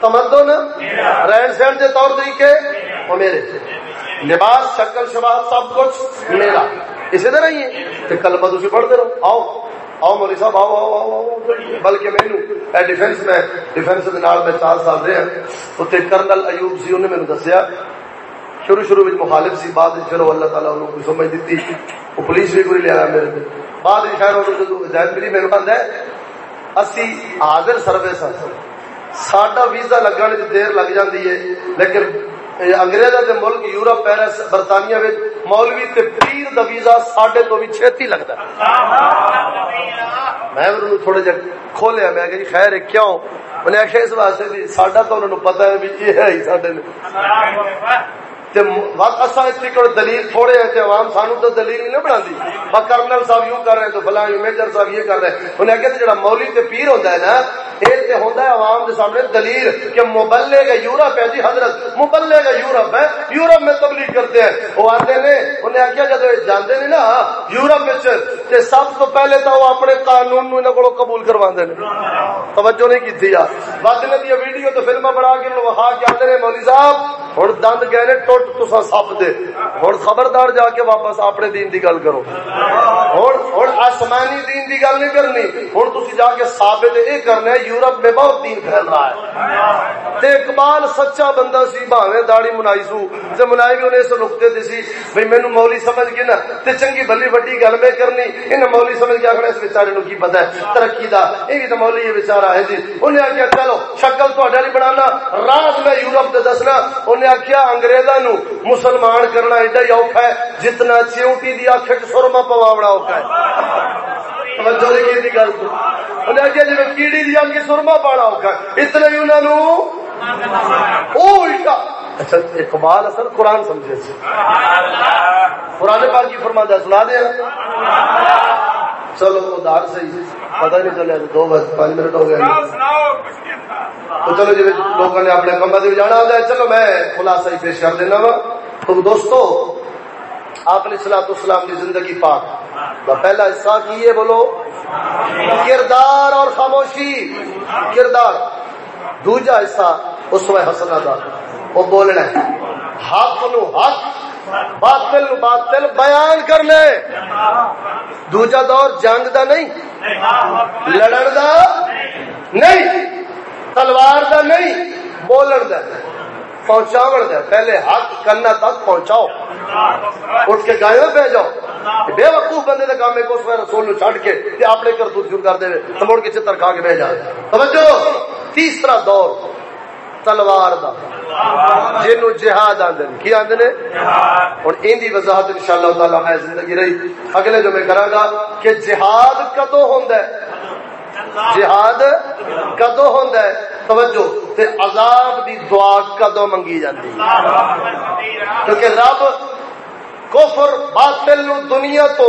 تمدن رہن سہن کے طور طریقے وہ میرے لباس، شکل شباہ سب کچھ میرا۔ اسی طرح ہی ہے کلمہ تھی پڑھتے رہو۔ آؤ آؤ مولی صاحب، آؤ آؤ آؤ آؤ۔ بلکہ مینو ڈیفینس میں ڈیفینس کے نال میں چار سال رہا۔ اتنے کرنل ایوب سی انہیں مینو دسیا شروع شروع میں مخالف سی، بعد پھر اللہ تعالیٰ انہوں کو سمجھ دیتی۔ وہ پولیس بھی کوئی لیا میرے پہ بعد خیر انہوں جب ہدایت ملی میرے پاس ہے اسی حاضر سروس ہاں ساڈا ویزا لگنے دیر لگ جاتی ہے، لیکن انگریزا کے ملک، یورپ، پیرس، برطانیہ مولوی تے پیر دا ویزا ساڈے تو بھی چھتی لگتا میں انہوں تھوڑے جہ کھولیا، میں کہ جی خیر ہے کیوں؟ میں نے آخیا، اس واسطے بھی ساڈا تو انہوں نے پتا ہے بھی یہ ہے ہی ساڈے دلیل تھوڑے ہیں عوام سانو تو دلیل نہیں بنا دی کرنل صاحب یوں کر رہے ہیں تو فلاں میجر صاحب یہ کر رہے ہیں۔ انہیں کہ جڑا مولی تے پیر ہوتا ہے نا ہے، عوام سامنے دلیل کہ مبلے یورپ ہے جی حضرت مبلے یورپ ہے۔ یورپ میں تبلیغ کرتے ہیں۔ وہ آتے نے انہیں آخیا جب نے نا، یورپ سب تو پہلے تو وہ اپنے قانون نو کو قبول کروا دے توجہ نہیں کی تھی بس ویڈیو تو فلم بنا کے وہاں کے آتے مولوی صاحب ہوں دند گئے ٹوٹ تو سپ دے۔ ہوں خبردار جا کے واپس اپنے دین دی گل کرو۔ ہوں آسمانی دین دی گل نہیں کرنی۔ ہوں تھی جا کے ثابت یہ کرنا ہے یورپ میں بہت دین پھیل رہا ہے۔ تے اقبال سچا بندہ سی، بھاوے داڑی منائی سو۔ تے منائی بھی انہیں اس نقطے تے سی۔ بھئی مینوں مولی سمجھ کے نا۔ تے چنگی بلی وڈی گل میں کرنی۔ انہیں مولی سمجھ کے آخنا اس بیچارے نو کی پتہ ہے؟ ترقی دا۔ یہ بھی تو مولی یہ بیچارہ ہے جی۔ انہیں آخیا چلو شکل تو نہیں بنانا۔ راز میں یورپ تے دسنا۔ انہیں آخیا انگریزاں نو مسلمان کرنا ایڈا ہی اوکھا ہے، جتنا چیوٹی دی اکھ سرما پواونا اوکھا ہے۔ توجہ نہیں کی گل انہیں آخیا جی کیڑی دی اکھ سرما پانا اوکھا ہے اتنا ہی انہاں الٹا اچھا اقبال اصل قرآن سمجھے سے قرآن پاک کی فرما دیا سنا دیا چلو تو دار سے پتہ نہیں چلے، دو بس، پانچ منٹ ہو گئے۔ تو چلو جی لوگوں نے اپنے کمبا سے جانا ہوتا ہے، چلو، میں خلاصہ ہی پیش کر دینا وا۔ تو دوستو، آپ نے سلاۃ اسلام کی زندگی پاک۔ پہلا حصہ کی ہے بولو؟ کردار اور خاموشی۔ کردار۔ دوجا حصہ اس میں حسنا تھا وہ بولنا ہے۔ حق نو حق، باطل باطل بیان کرنا دوجا دور جنگ دا نہیں، لڑن دا نہیں، تلوار دا نہیں، بولن دا پہنچاو دا پہلے حق کرنا تک پہنچاؤ۔ اٹھ کے گائے پہ جاؤ۔ بے وقوف بندے کا کام اس میں رسول نو چھڑ کے تے اپنے کرتوت شروع کر دے تو مڑ کے چتر کھا کے بہ جا۔ توجہ۔ تیسرا دور تلوار دا۔ جنو جہاد آدھے کی آدھے نے؟ اور ان دی وضاحت انشاءاللہ تعالی میں زندگی رہی۔ اگلے جو میں کراں گا کہ جہاد کدو ہوندا ہے؟ جہاد کدو ہوندا ہے؟ توجہ، تے عذاب دی دعا کدو منگی جاندی؟ کیونکہ رب کفر باطل نو دنیا تو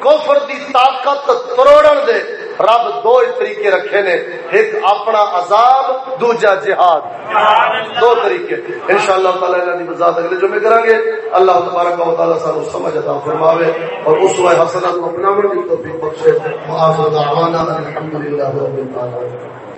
کفر دی طاقت تروڑن دے۔ رب دو طریقے رکھے نے، ایک اپنا عذاب، دوجا جہاد۔ دو طریقے۔ انشاءاللہ تعالی اللہ دی وضاحت اگلے جمعے کریں گے اللہ تبارک و تعالی سانو سمجھ عطا فرماوے اور اس وے حسنات کو اپناون کی توفیق بخشے۔ معاف دعوانا الحمدللہ رب العالمین۔